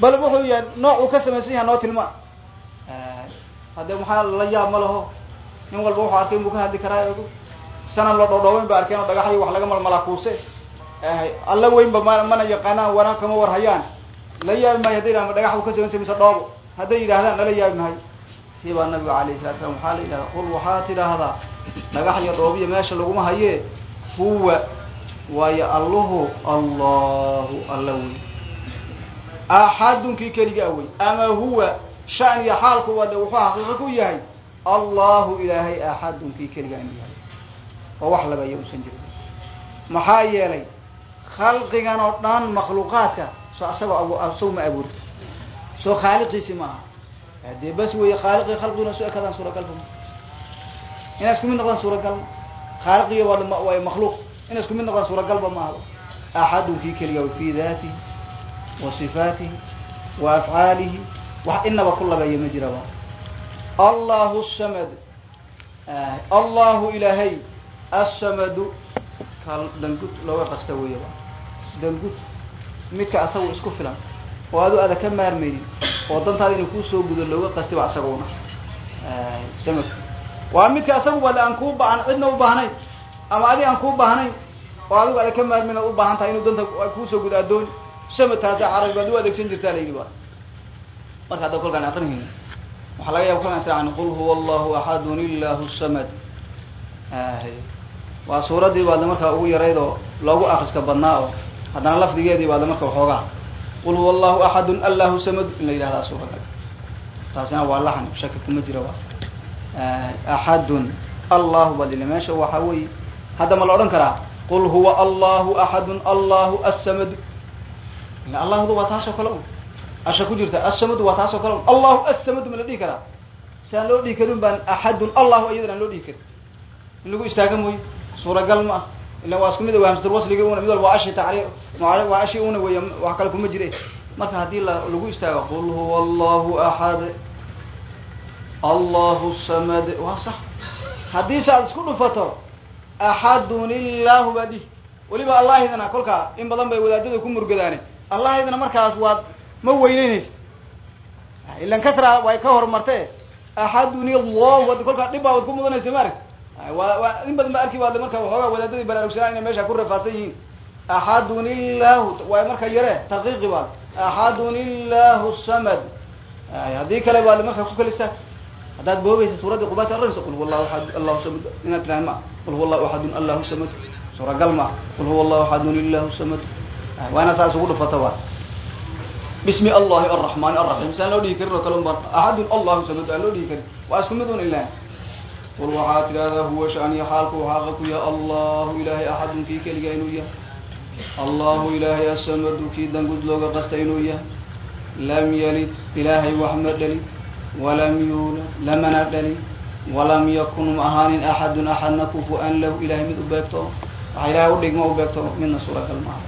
bal wuxuu yahay noocuu ka samaysan yahay noo tilmaan haddee maxaa la yaab ma laho nin walba wuxuu arkay inbuu ka hadli karaa ogo sanam la dhoodhoobayn ba arkeen oo dhagaxyo wax laga malmalakuuse alla weynba ma mana yaqaanaan wana kama war hayaan la yaabi maayo hadday yidhaha ma dhagax buu ka samaysay mise dhoobo hadday yidhahdaan nala yaabi maayo tii baa nabiga alayh salatu slam waxaa la yidhahda qul waxaa tidhaahdaa dhagax iyo dhoobiya meesha laguma hayee huwa waayo alluhu allahu alla wey. Axadunkii keliga awey ama huwa shan iyo xaalku wade wuxuu xaqiiqo ku yahay allahu ilaahay axadunkii keliga inuu yahay. Oo wax labaya uusan jirin. Maxaa yeelay khalqigan oo dhan makhluuqaadka soo asagoo isagu ma abuurta soo khaaliqiisi ma aha dee bas weeye khaaliqii khalqiguna su ekadaan suuragalba ma inay isku mid noqdaan suuragal khaaliqiyo waa makhluuq. Inay isku mid noqdaan suuragalba ma ahaba axadunkii keliga fi daatihi wa sifaatihi wa afcaalihi wax inaba ku labeeya ma jiraba allahu samad allahu ilaahay assamadu kal dangud looga qasta weeyaba dangud midka asagu isku filan oo adu ada ka maarmaynin oo dantaada inuu kuusoo gudo looga qastay ba asaguna. Samadku waa midka asagu bale aan kuu baahan cidna u baahnayn. Ama adig aan kuu baahnayn oo adigu ada ka maarmin ad u baahan tahay inuu danta kuusoo gudo addooni samadkaasa carabi baad u adeegsan jirtaa la yidhi ba marka hadda kolkaan aqrinayno waxaa laga yaba kolkaan saan qul huwa allahu axadun illahu samad. Waa suuraddii baadle markaa ugu yarayd oo loogu akriska badnaa oo haddana lafdigeedii baadle marka waxoogaa. Qul huwa allahu axadun allahu samad in la yidhahdaa suurada taasina waa laxni shaki kuma jira wa axadun allahu baad ile meesha waxaa weeye hadda ma la odhan karaa? Qul huwa allahu axadun allahu assamadu ila allahdu waa taasoo kale un. Asha ku jirta assamadu waa taasoo kale un. Allahu assamadu ma la dhihi karaa? Si aan loo dhihi karin baan axadun allahu iyadana aan loo dhihi karin. In lagu istaaga mooyo suuragal ma ah. Ila waa isku mid wahamsatul wasliga una mid walba waa ashi tacri waa ashi una wey wax kale kuma jire marka haddii la lagu istaago qul huwa allahu axad allahu samad. Waa sax. Haddii se aad isku dhufato axadun illahu baa dihi weliba allahidana kolkaa in badan bay wadaadada ku murgadaane. Allahidana markaas waad ma weyneynaysa ilan kasra way ka horumartee axadun illahu ad kolkaa dhib baa wad ku mudanaysa maarag waa waa in badan ba arki baad marka waxoogaa wadaadadii baraarugsanaa inay meesha ku rafaadsan yihiin. Axadun illahu waay marka yare taqiiqi baad. Axadun illahu samad. Haddii kale baad marka ku kalista haddaad boobaysa suuraddii qubaati arabisa qul huwa allahu aad allahu samad inaad tirahan ma qul huwa axadun allahu samad. Suuragal ma qul huwa allahu axadun illahu samad. Waa inaa saa isugu dhufata waa bismi allahi araxmaani araxiim saan loo dhihi karin oo kale un axadun allahu samad aan loo dhihi karin. Waa isku mid un ilah qul waxaad tidhahdaa huwa shaniya xaalku xaaqa ku yahay allahu ilaahay axadun kii keliga inuu yahay. Allahu ilaahay asamadu kii dangud looga qasta inuu yahay. Lam yalid ilaahay wax ma dhalin walam yuulad lamana dhalin walam yakun ma ahaanin axadun axadna kufu-an lahu ilahay mid u beegtoomo waxa ilahay udhigma u beegtoomo midna suuragal maaha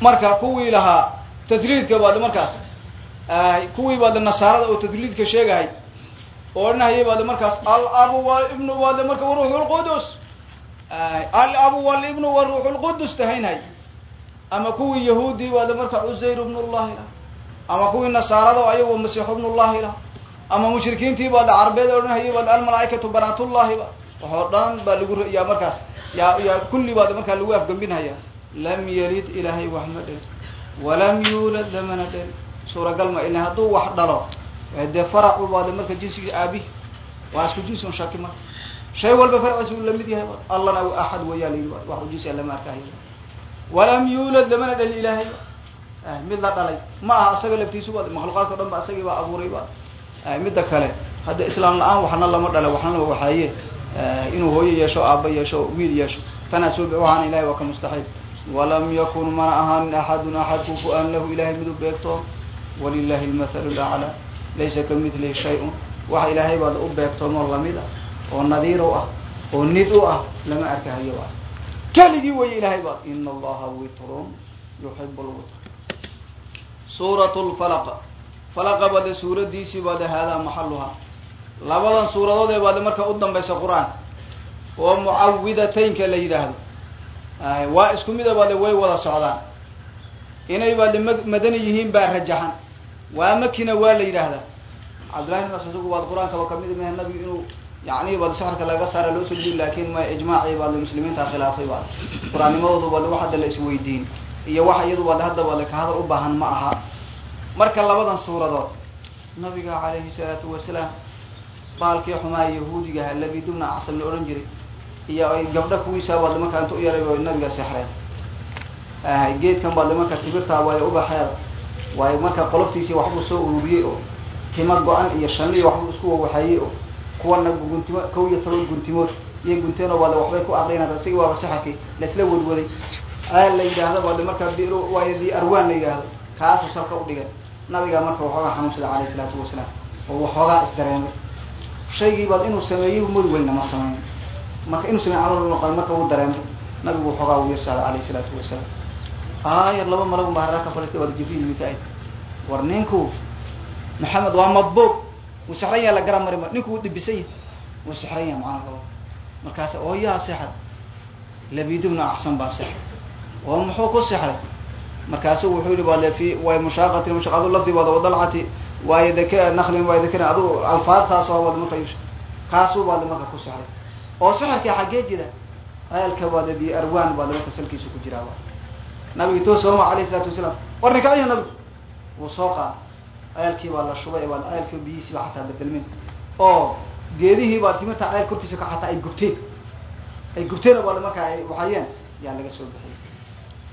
marka kuwii lahaa tadliidka baad markaas kuwii baad nasaarada oo tadliidka sheegahay oo odhanahayay baad markaas alabu walibnu baad marka waruuxu lqudus alabu walibnu waruuxu lqudus tahaynhay ama kuwii yahuudii baad marka cusayr ibn llahi lah ama kuwii nasaarada ayago masiixu ibn llahi lah ama mushrikiintii baad carbeed odhanahayay baad almalaaikatu banaatullahi ba. Waxoo dhan baa lagu yaa markaas. Yaa yaa kulli baad markaa lagu afgambinhaya lam yalid ilaahay wax ma dhalin walam yuulad lamana dhalin suuragal ma ila hadduu wax dhalo dee faracu baad marka jinsiga aabihi waa isku jinsi un shaki marka shay walba farciisa uu la mid yahay allana axad weyaa la yidhi wax jinsiga lama arkahay walam yuulad lamana dhalin ilaahay. Mid la dhalay. Ma aha asaga laftiisu ba makhluuqaadka o dhan ba asagii baa abuuray ba midda kale hadda islaam la'aan waxna lama dhala waxna lama waxaaye. Inuu hooyo yeesho aaba yeesho wiil yeesho. Tanaa soo waxaana ilahay waa ka mustaxiil walam yakun mana ahaanin axadun axad kufu-an lahu ilahay midu beegtoon walilahi lmathalu laclaa laysa ka midlihi shay-un. Waxa ilaahay baad u beegtoomoo la mid ah oo nadiir u ah oo nid u ah lama arkahayo waa. Keligii waya ilahay baad. Ina allaha witrun yuxib lwitr suurat lfalaq falaqa baade suuradiisii baade haadaa maxaluhaa labadan suuradood ee baade marka u dambaysa qur'aanka oo mucawidataynka la yidhaahdo. Waa isku mida baade way wada socdaan. Inay baade ma madani yihiin baa rajaxan waa makina waa la yidhaahdaa. Cabdillahi ibn mascuud baad qur'aankaba ka mid mahe nabigu inuu yani baad saxarka laga saara loo soo diin laakin ma ijmaacii baad muslimiinta khilaafay baad qur'aannimadoodu baad wax hadda la isweydiin iyo wax iyadu baad hadda baad ka hadal u baahan ma aha marka labadan suuradood nabiga calayhi salaatu wasalaam baalkii xumaa yahuudigaha labidubna acsan la odhan jiray iyo ay gabdho kuwiisa baad markaa inta u yaray nabiga sexreen geedkan baad marka tibirtaa waay ubaxeeda waayo marka qoloftiisii waxbuu soo ururiyey oo tima go-an iyo shanliya waxbuu isku wawaxeeyey oo kuwana guntimo kow iyo toban guntimood iyo gunteeno baade waxbay ku aqrinaa isagii waaba saxarkii laisla wadwaday ceel la yidhaahdo baade markaa bir waayo di arwaan la yidhaahdo kaasuu salka udhigay nabigaa marka waxoogaa xanuunsada calayh isalaatu wasalaam oo waxoogaa isdareemay shaygii baad inuu sameeyey mudi weynna ma sameyn. Marka inuu sameey camal noqon marka uu dareemay nabigu waxoogaa uu yarsaaday calayh isalaatu wasalaam aayar laba malagu baa haraa ka fadhiistay waa jibriil mika-il war ninku maxamed waa madbuub wuu sexran yaha la gara mari ma ninku wuu dhibisan yahay wuu sexran yaha macana laba markaas oo yaa sexray labidubna axsan baa sexray oo muxuu ku sexray markaasu wuxuu yihi bale fi way mushaaqati mushaqadu lafdi wada wadalcati waayo dek naklin waayo dekan adu alfaadtaas waa wada marka kaasuu baade marka ku sexray oo sexarkii xaggee jira ceelka baade bi arwan baade marka salkiisu ku jiraa nabigi too sooma alayh isalaatu wasalaam. War nikacya nabigu wuu soo qaada ceelkii baa la shubay baa ceelkii biyihiisi baa xataa bedelmeen oo geedihii baa timirta ceel korkiisa ka xataa ay gubteen. Ay gubteen baade marka ay waxayeen yaa laga soo bixiyey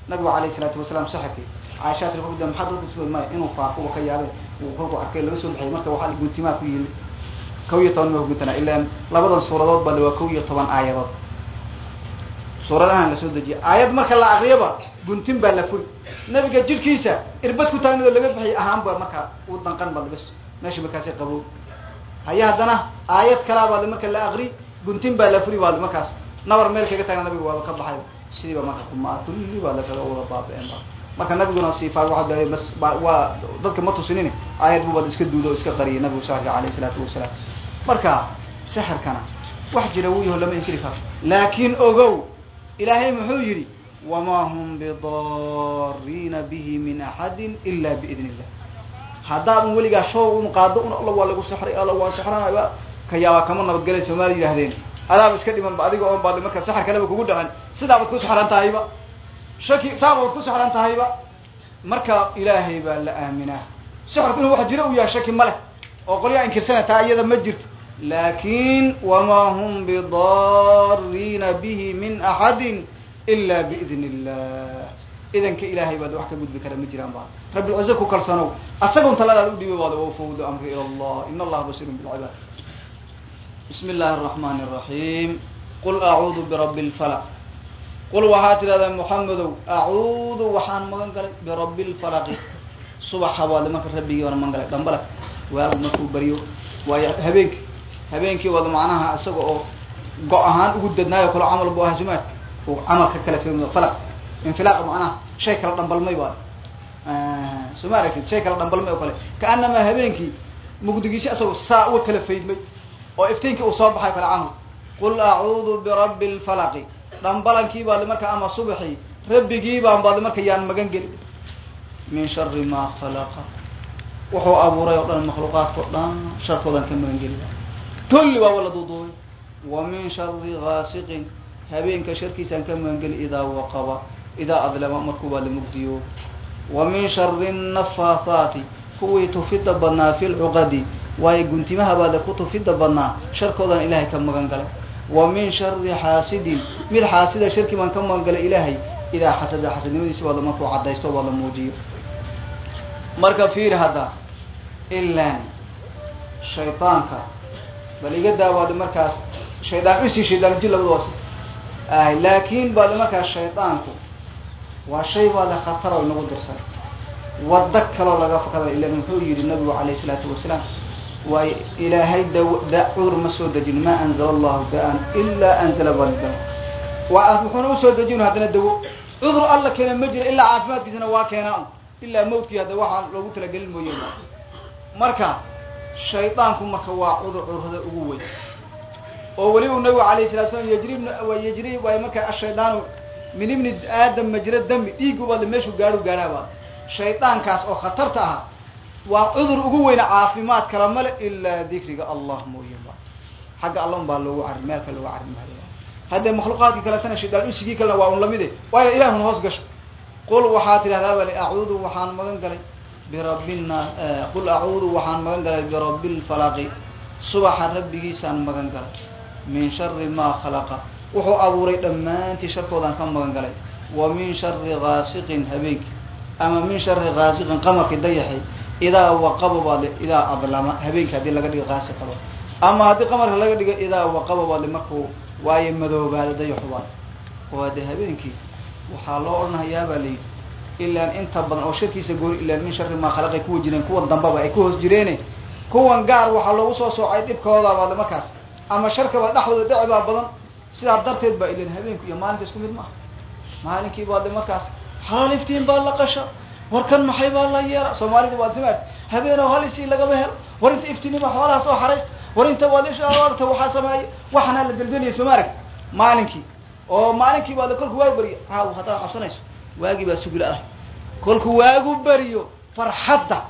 nabigu alayh isalaatu wasalaam saxarkii caaisha tir maxaa dadku sugay maya inuu faaquba ka yaabay? Uu kolku arkay laga soo bixiyay. Marka waxaa guntimaa ku yimi kow iyo toban ma guntana ilaan labadan suuradood bale waa kow iyo toban aayadood. Suuradahan la soo dejiyay. Aayad marka la akriyaba guntin baa la furi. Nabiga jirkiisa irbad ku taagnaoo laga bixiyay ahaanba markaa uu danqan ba labas meesha markaasi qabow. Haya haddana aayad kalaa baade marka la akri guntin baa la furi baade markaas. Nabar meel kaga taagna nabiga waaba ka baxay sidiiba marka kumaa kulli baa lakaga wada baaba-een ba marka nabiguna siifaa waa waa dadka ma tusinin aayad bu bad iska duudo o iska qariyay nabigu saxirka alayh isalaatu wasalaam. Marka sixirkana wax jira wuu yaho lama inkiri karo laakin ogow ilaahay muxuu yidhi wamaa hum bidariina bihi min axadin ila biidn illah haddaadan weligaa show un qaado un alla waa lagu sexray alla waa sexranaya ka yaabaa kama nabadgelay soomaali yidhahdeen adaaba iska dhiman ba adiga oon baad marka saxar kaleba kugu sidaa baad ku suxran tahayba? Shaki saaba baad ku suxran tahayba? Marka ilaahay baa la aaminaa. Soxorku inuu wax uu yahay shaki ma oo qolyaa inkirsana taa iyada ma jirto. Laakin wamaa hum bidarriina bihi min axadin ila biidni illah idanka ilaahay baad wax ka gudbi kara ma jiraan baad rabbilcize ku kalsanow. Asagun taladaad udhibi baad wafawdu amri ila allah in allaha basiirun bilcibaad bismi illahi araxmani raxiim qul acuudu birabbi lfalaq qul waxaa tidhahdaa muxamedow acuudu waxaan magan galay birabi اlfalqi subaxa baad marka rabbigii baan magan galay dhambalak waagu markuu baryo waayo habeenki habeenkii wada macnaha isaga oo go- ahaan ugu dadnaayo kalo camal bu ahay sumaad uu camalka kala fahmi falaq infilaaq macnaha shay kala dhambalmay baa soo ma aragtid shay kala dhambalmay oo kale kaanamaa habeenkii mugdigiisi asagoo saa uga kala faydmay oo iftiinkii uu soo baxay kale camal qul acuudu birabbi lfalaqi dhambalankii baad marka ama subaxii rabbigii baan baad marka yaan magan geli min shari ma khalaqa. Wuxuu abuuray oo dhan makhluuqaadka o dhan sharkoodan ka magan geli kulli waa wala duuduubay. Wa min shari gaasiqin habeenka sharkiisaan ka magangeli idaa waqaba. Idaa adlama markuu baa la mugdiyo. Wa min shari nafaathaati kuwii tufida badnaa fi lcuqadi waayo guntimaha baada ku tufida badnaa sharkoodan ilaahay ka magan galay wa min shari xaasidin mid xaasida sharkii baan ka magan galay ilaahay. Idaa xasada xasadnimadiisi baada markuu caddaysto baa la muujiyo. Marka fiir hadda ilan shaydaanka bal iga daawaada markaas shaydaan isi shaydaan jin labada waas laakin baada markaas shaydaanku waa shay baada khatar oo inagu dirsan. Wado kaloo laga fakada ilan muxuu yihi nabigu alayh isalaatu wasalaam waayo ilaahay cudur ma soo dejin ma anzala allahu da'an ilaa anzala balida waa wuxuuna u soo dejin haddana dawo cudur alla keena ma jira ilaa caafimaadkiisana waa keenaa ilaa mawtkii hadda waxaa loogu talagelin mooye. Marka shaydaanku marka waa cudur cudurrada ugu weyn. Oo weli uu nabigu alayh salatu slam yajri yajri waay marka ashaydaanu min ibni aadam majra dami dhiigu baad meeshuu gaadhu gaadhaaba shaydaankaas oo khatarta ah waa cudur ugu weyna caafimaad kala male ilaa dikriga allah mooye ba xagga alla un baa loogu cari meel kale looga cari maayo haddee makhluuqaadkii kaletana shaydaan usigii kalena waa un lamide waayo ilaahun hoos gasho. Qul waxaa tidhahdaa bali acuudu waxaan magan galay birabbina qul acuudu waxaan magan galay birabbi lfalaqi subaxa rabbigiisaan magan galay min shari maa khalaqa. Wuxuu abuuray dhammaantii sharkoodaan ka magan galay. Wa min shari gaasiqin habeenkii. Ama min shari kaasiqin qamarkii dayaxi idaa waqaba baad idaa adlama habeenkii haddii laga dhigo kaasiqaba ama haddii qamarka laga dhigo idaa waqaba baad le markuu waayo madoobaado dayaxu baad oo de habeenkii waxaa loo odhanahayaa baa layidhi ilaan inta badan oo sharkiisa gooni ilaan min shari maa khalaqay kuwa jireen kuwa dambaba ay ku hoos jireene kuwan gaar waxaa loogu soo soocay dhibkooda baad le markaas ama sharkaba dhexdooda dhici baa badan sidaa darteed baa ilan habeenku iyo maalinka isku mid maaha maalinkii baad le markaas halaal iftiin baa la qasha warkan maxay baa la yeela soomaalida waad simaad habeen oo hal isii lagama helo. War inta iftiinima xoolaha soo xaraysta war inta waad ishaarta waxaa sameeya waxanaa la deldeliyay soo maarag maalinkii oo maalinkii baad le kolku waagu beriyo caaw haddaad cabsanayso. Waagii baa sugla ah kolku waagu beriyo farxadda.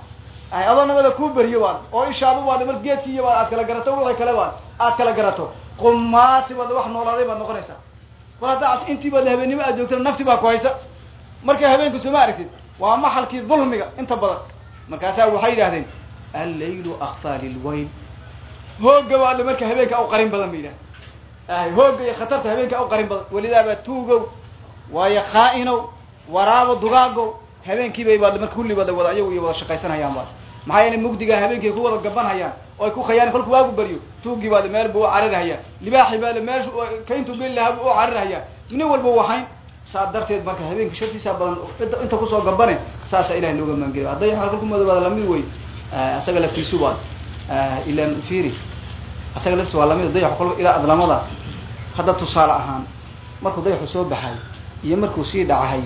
Ay adoo nabada kuu beriyo baad oo ishaadu baad mar geedkiiyo baad aad kala garato wixii kale baad aad kala garato. Qumaati baad wax noolaaday baad noqonaysaa. Kol haddaa intii baad habeennimo aad joogtana nafti baa ku haysa. Marka habeenku sooma aragtid waa maxalkii dulmiga inta badan. Markaasaa waxay yidhahdeen allaylu akfaa lilwayl hooga baa le marka habeenka u qarin badan ba yidhahdeen hooga iyo khatarta habeenka u qarin badan. Welidaabaa tuugow waayo khaa-inow waraabo dugaagow habeenkii bay baad marka kulli wada ayagu iyo wada shaqaysanhayaan baad maxaa yeele mugdiga habeenkii ku wada gabanhayaan oo ay ku khayaan kolku waagu baryo tuugii meel bu u carirhayaa libaaxi baa meeshu kayntu bil lahaa bu u carirhayaa nin walba waxayn saa darteed marka habeenka shartiisa badan inta ku soo gabane saasa ilahay looga maangeliyo hadday kolku madoobaada la mid wey isaga laftiisu baad ilan firi isaga laftiis waa la mid dayaxu kolka ilaa adlamadaas. Hadda tusaale ahaan markuu dayaxu soo baxay iyo markuu sii dhacahay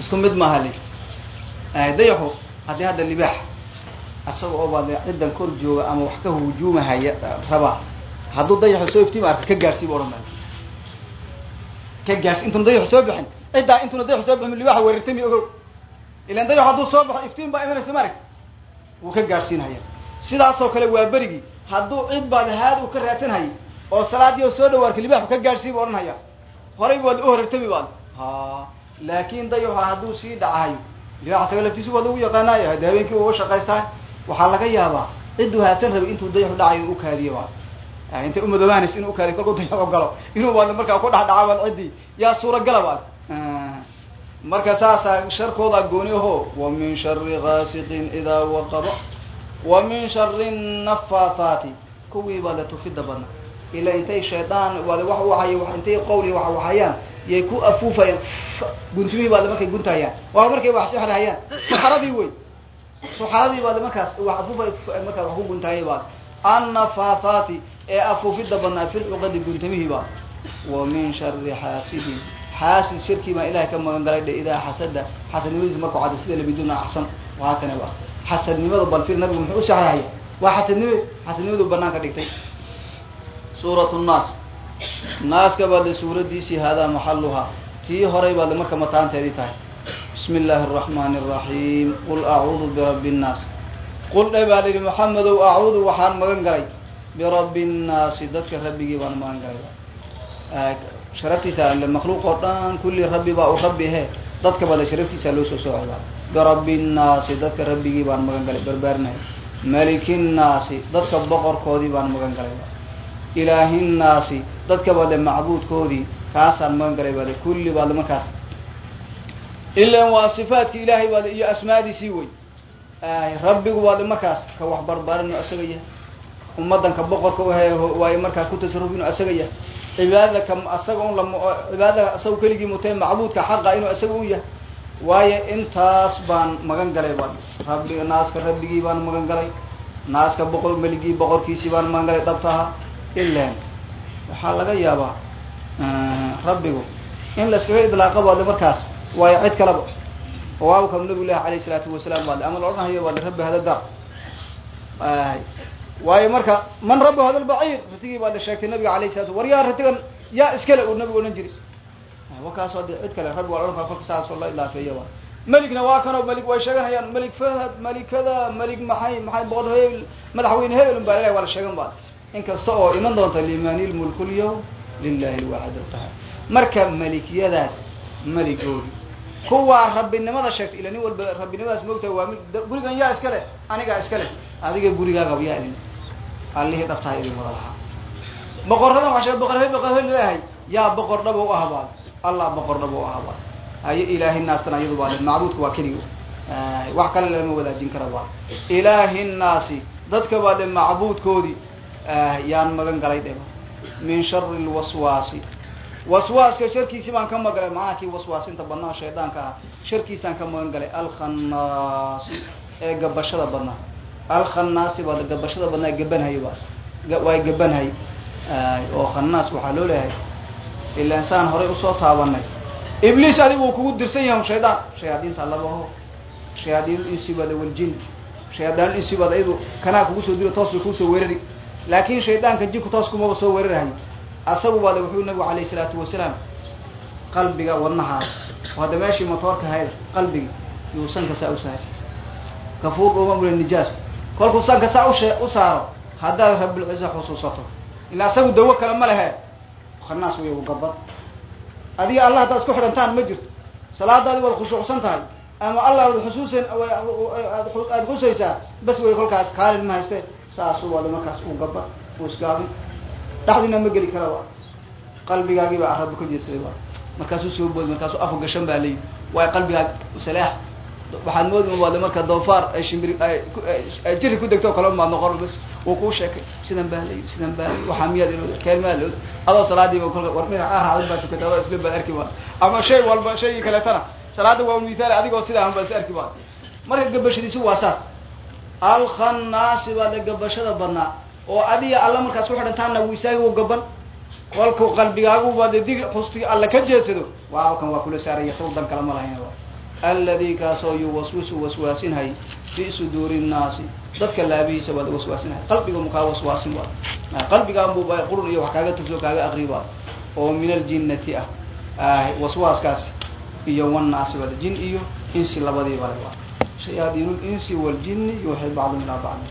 isku mid maaha li dayaxu haddii hadda libaax isaga oo baad ciddan kor jooga ama wax ka hujuumahaya rabaa hadduu dayaxu soo iftiima arka ka gaarsiiba odhan maayo ka gaarsi intuna dayaxu soo bixin. Ciddaa intuna dayaxu soo bixin libaaxa weerartami ogow. Ilan dayaxu hadduu soo baxo iftiin baa imanaysa ma arag. Wuu ka gaarsiinhaya sidaasoo kale waa berigii hadduu cid baad haad uu ka raadsanhayay oo salaadii soo dhawaarka libaaxu ka gaarsiiba odhanhaya horay baad u horartami baad. Ha laakin dayaxu hadduu sii dhacahayo libaax isaga laftiisu waa lagu yaqaanaayo haddi habeenkii uga shaqaystaa waxaa laga yaabaa cidduu haadsan rabay intuu dayaxu dhacayo u kaadiyo baad intay umadoobaanayso inuu ukaadiyo kolkuu dayaxu galo. Inuu baad markaa ku dhex dhaca baad ciddii yaa suuragala baad marka saasaa sharkoodaa gooni aho wa min shari gaasiqin idaa waqaba wa min shari nafaathaati kuwii baad le tufida badna ila intay shaydaan waad wax uahay intay qawli wax waxayaan yay ku afuufayaan. Guntumihii baad markay guntahayaan waa markay wax sixrahayaan suxaradii wey suxaradii baad markaas wax afuufay markaas wax ku guntahaya baad annafaathaati ee afuufida badnaa fil cuqadi guntamihii baad wa min shari xaasidin xaasid shirkii baan ilahay ka magan galay dhe idaa xasada. Xasadnimadiisa markuu cadday sida labiduna axsan wahaakane ba xasadnimadu bal fir nabigu muxuu u saxrahaya waa xasadnime xasadnimadu banaanka dhigtay. Suurat nnaas naaska baad le suuraddiisii haadaa maxaluhaa tii horay baad le marka mataanteedii tahay. Bismi illaahi araxmaani araxiim qul acuudu birabbi nnaas qul dhe baa lihi maxamedow acuudu waxaan magan galay birabbi nnaasi dadka rabbigii baan magan galay sharaftiisa le makhluuq oo dhan kulli rabbi baa u rabbi he dadka baa le sharaftiisa loo soo soocay baa birabbi nnaasi dadka rabbigii baan magan galay barbaarinay maliki nnaasi dadka boqorkoodii baan magan galay ilaahi nnaasi dadka baad le macbuudkoodii kaasaan magan galay baad le kulli baad le markaas ilan waa sifaadki ilaahay baad le iyo asmaadiisii wey rabbigu baad le markaas ka wax barbaarin inu asaga yahay ummaddan ka boqorka uhe waayo markaa ku tasaruf inuu asaga yahay. Cibaadada ka asaga un lam cibaadada asaga keligii mutee macbuudka xaqa inuu asaga u yahay. Waayo intaas baan magan galay baan. Rabbi naaska rabbigii baan magan galay. Naaska boqor meligii boqorkiisii baan magan galay dhabtaha. Ilan waxaa laga yaabaa rabbigu in layskaga idlaaqa baadle markaas. Waayo cid kaleba waaba kam nabigu lahi alayh isalaatu wasalaam baadle ama la odhanayo baadle rabbi hada dar waayo marka man rabbi hada lbaciir ratigii baad la sheegtay nabiga alayh salatu war yaa ratigan yaa iskale uu nabigu odhan jiri wakaasoo de cid kale rabbi waa la odhan kara kolka saasoo la ilaafeeya ba meligna waa kanoo melig way sheeganayaan melig fahad melikada melig maxay maxay boqor hebel madaxweyne hebel baa ilahi waa la sheegan ba inkasta oo iman doonta liman lmulku lyawm lilahi lwaxid alqahar. Marka melikyadaas meligoodi kuwaa rabbinimada sheegtay ila nin walba rabbinimadaas moogtahay waa mid gurigan yaa iska leh anigaa iska leh adiga gurigaaga yaa idin allihii dhabtaha idin wada lahaa. Boqorradan waa sheeg boqor boqor he leeyahay yaa boqor dhaba u ahabaad allah boqor dhaba u ahabaad haye ilaahi naastan iyadu baa le macbuudka waa keliga wax kale lama wadaajin kara waa. Ilaahi nnaasi dadka baa le macbuudkoodii. Yaan magan galay dheba min shari lwaswaasi waswaaska sharkiisi baan ka magalay macnaha kii waswaasinta badnaa shaydaanka ah. Sharkiisaan ka magan galay alkhannaasi ee gabashada badnaa alkhannaasi baa gabashada badnaa gabanhay ba waa gabanhay oo khannaas waxaa loo leeyahay. Ila insaan horay u soo taabanay. Ibliis adigu uu kugu dirsan yahay shaydaan. Shayaadiinta labaho shayaadiin insi bada waljin. Shayaadaan insi bada iyadu kanaa kugu soo diro toos bay kuusoo weerari. Laakin shaydaanka jinku toos kumaba soo weerarahayo asagu baale wuxuu nabigu alayh isalaatu wasalaam qalbiga wadnahaada oo hadda meeshii motoorka hayda qalbiga yuu sanka saa u kafuur dhuuma mule nijaas kolkuu sanka saa ushe u saaro. Haddaad rabilciza xusuusato ilaa isagu dawo kale ma lehe khanaas wey gabad. Adiga allah haddaad isku xidhantaan ma jirto. Salaadaadi waad khushuucsan tahay. Ama allah ad xusuusan aada xusaysaa. Bas wey kolkaas kaalin ma hayste saasu wada markaas uu gabad uu isgaabin dhaxdina ma geli kara qalbigaagii baa arabu ka jeedsaday wa markaasuu soo boodi markaasuu afu gashan baa leeyi waay qalbigaag salaax waxaad moodi waade marka doofaar ay shimbiri ay jiri ku degto kale maad noqon bas wuu kuu sheekay sidan baa leeyi sidan baa leeyi waxaa miyaad ilooda keenmaa looda. Adoo salaadiiba kolka war mina araacday baa tukata adoo isla baad arki baa ama shay walba shaygii kaleetana salaada waa mithaal adigoo sidaa baa is arki baa marka gabashadiisi waa saas. Alkhannaasi baa de gabashada badnaa oo adiga alla markaas ku xidhantaana wuu istaagi u gaban kolku qalbigaaguba de dig xusti alla ka jeedsado. Waaba kan waa kula saaraya saw dan kala ma lahayn aladi kaasoo yuwaswisu waswaasinhay fi suduuri nnaasi. Dadka laabihiisa baad waswaasinhay qalbiga mukaa waswaasin waa. Qalbigaanbuba qurun iyo wax kaaga tugso kaaga aqri baa oo min aljinnati ah. Waswaaskaasi iyo wannaasi bale jin iyo insi labadiiba le waa. Shayaadiin linsi waljini yuuxi bacdum ilaa bacdin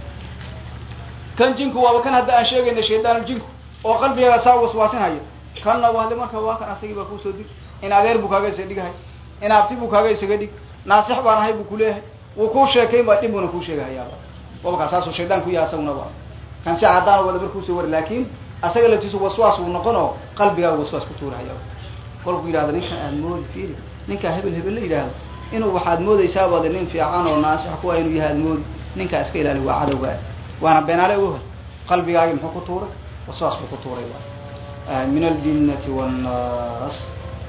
kan jinku waaba kan hadda aan sheegayna shaydaan jinku oo qalbigaaga saa waswaasin haya kanna wahde marka waa kan asagii baa kuusoo dig in buu kaaga isa dhigahay in abti buu kaaga isaga dhig naasix baan ahay buu kuleeyahay wuu kuu sheekayn baa dhib buuna kuu sheegahayaaba wabkaa saasuu shaydaan ku yahay asaguna ba. Kan si caddaan wada markuusoo wari laakin asaga laftiisu waswaas uu noqon oo qalbigaaga waswaas ku tuurahaya kolku yidhahda ninkan aad moodi fiiri ninkaa hebel hebel la yidhaahdo. Inuu waxaad moodaysaa baade nin fiican oo naasix kuwa inuu yahay aad moodi. Ninkaa iska ilaali waa cadowgaa. Waana beenaale uha qalbigaagi muxuu ku tuuray? Waswaas buu ku tuuray min aljinnati wannaas.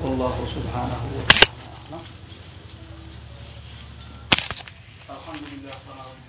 Wallahu subxaanahu wataala الحمد لله فلا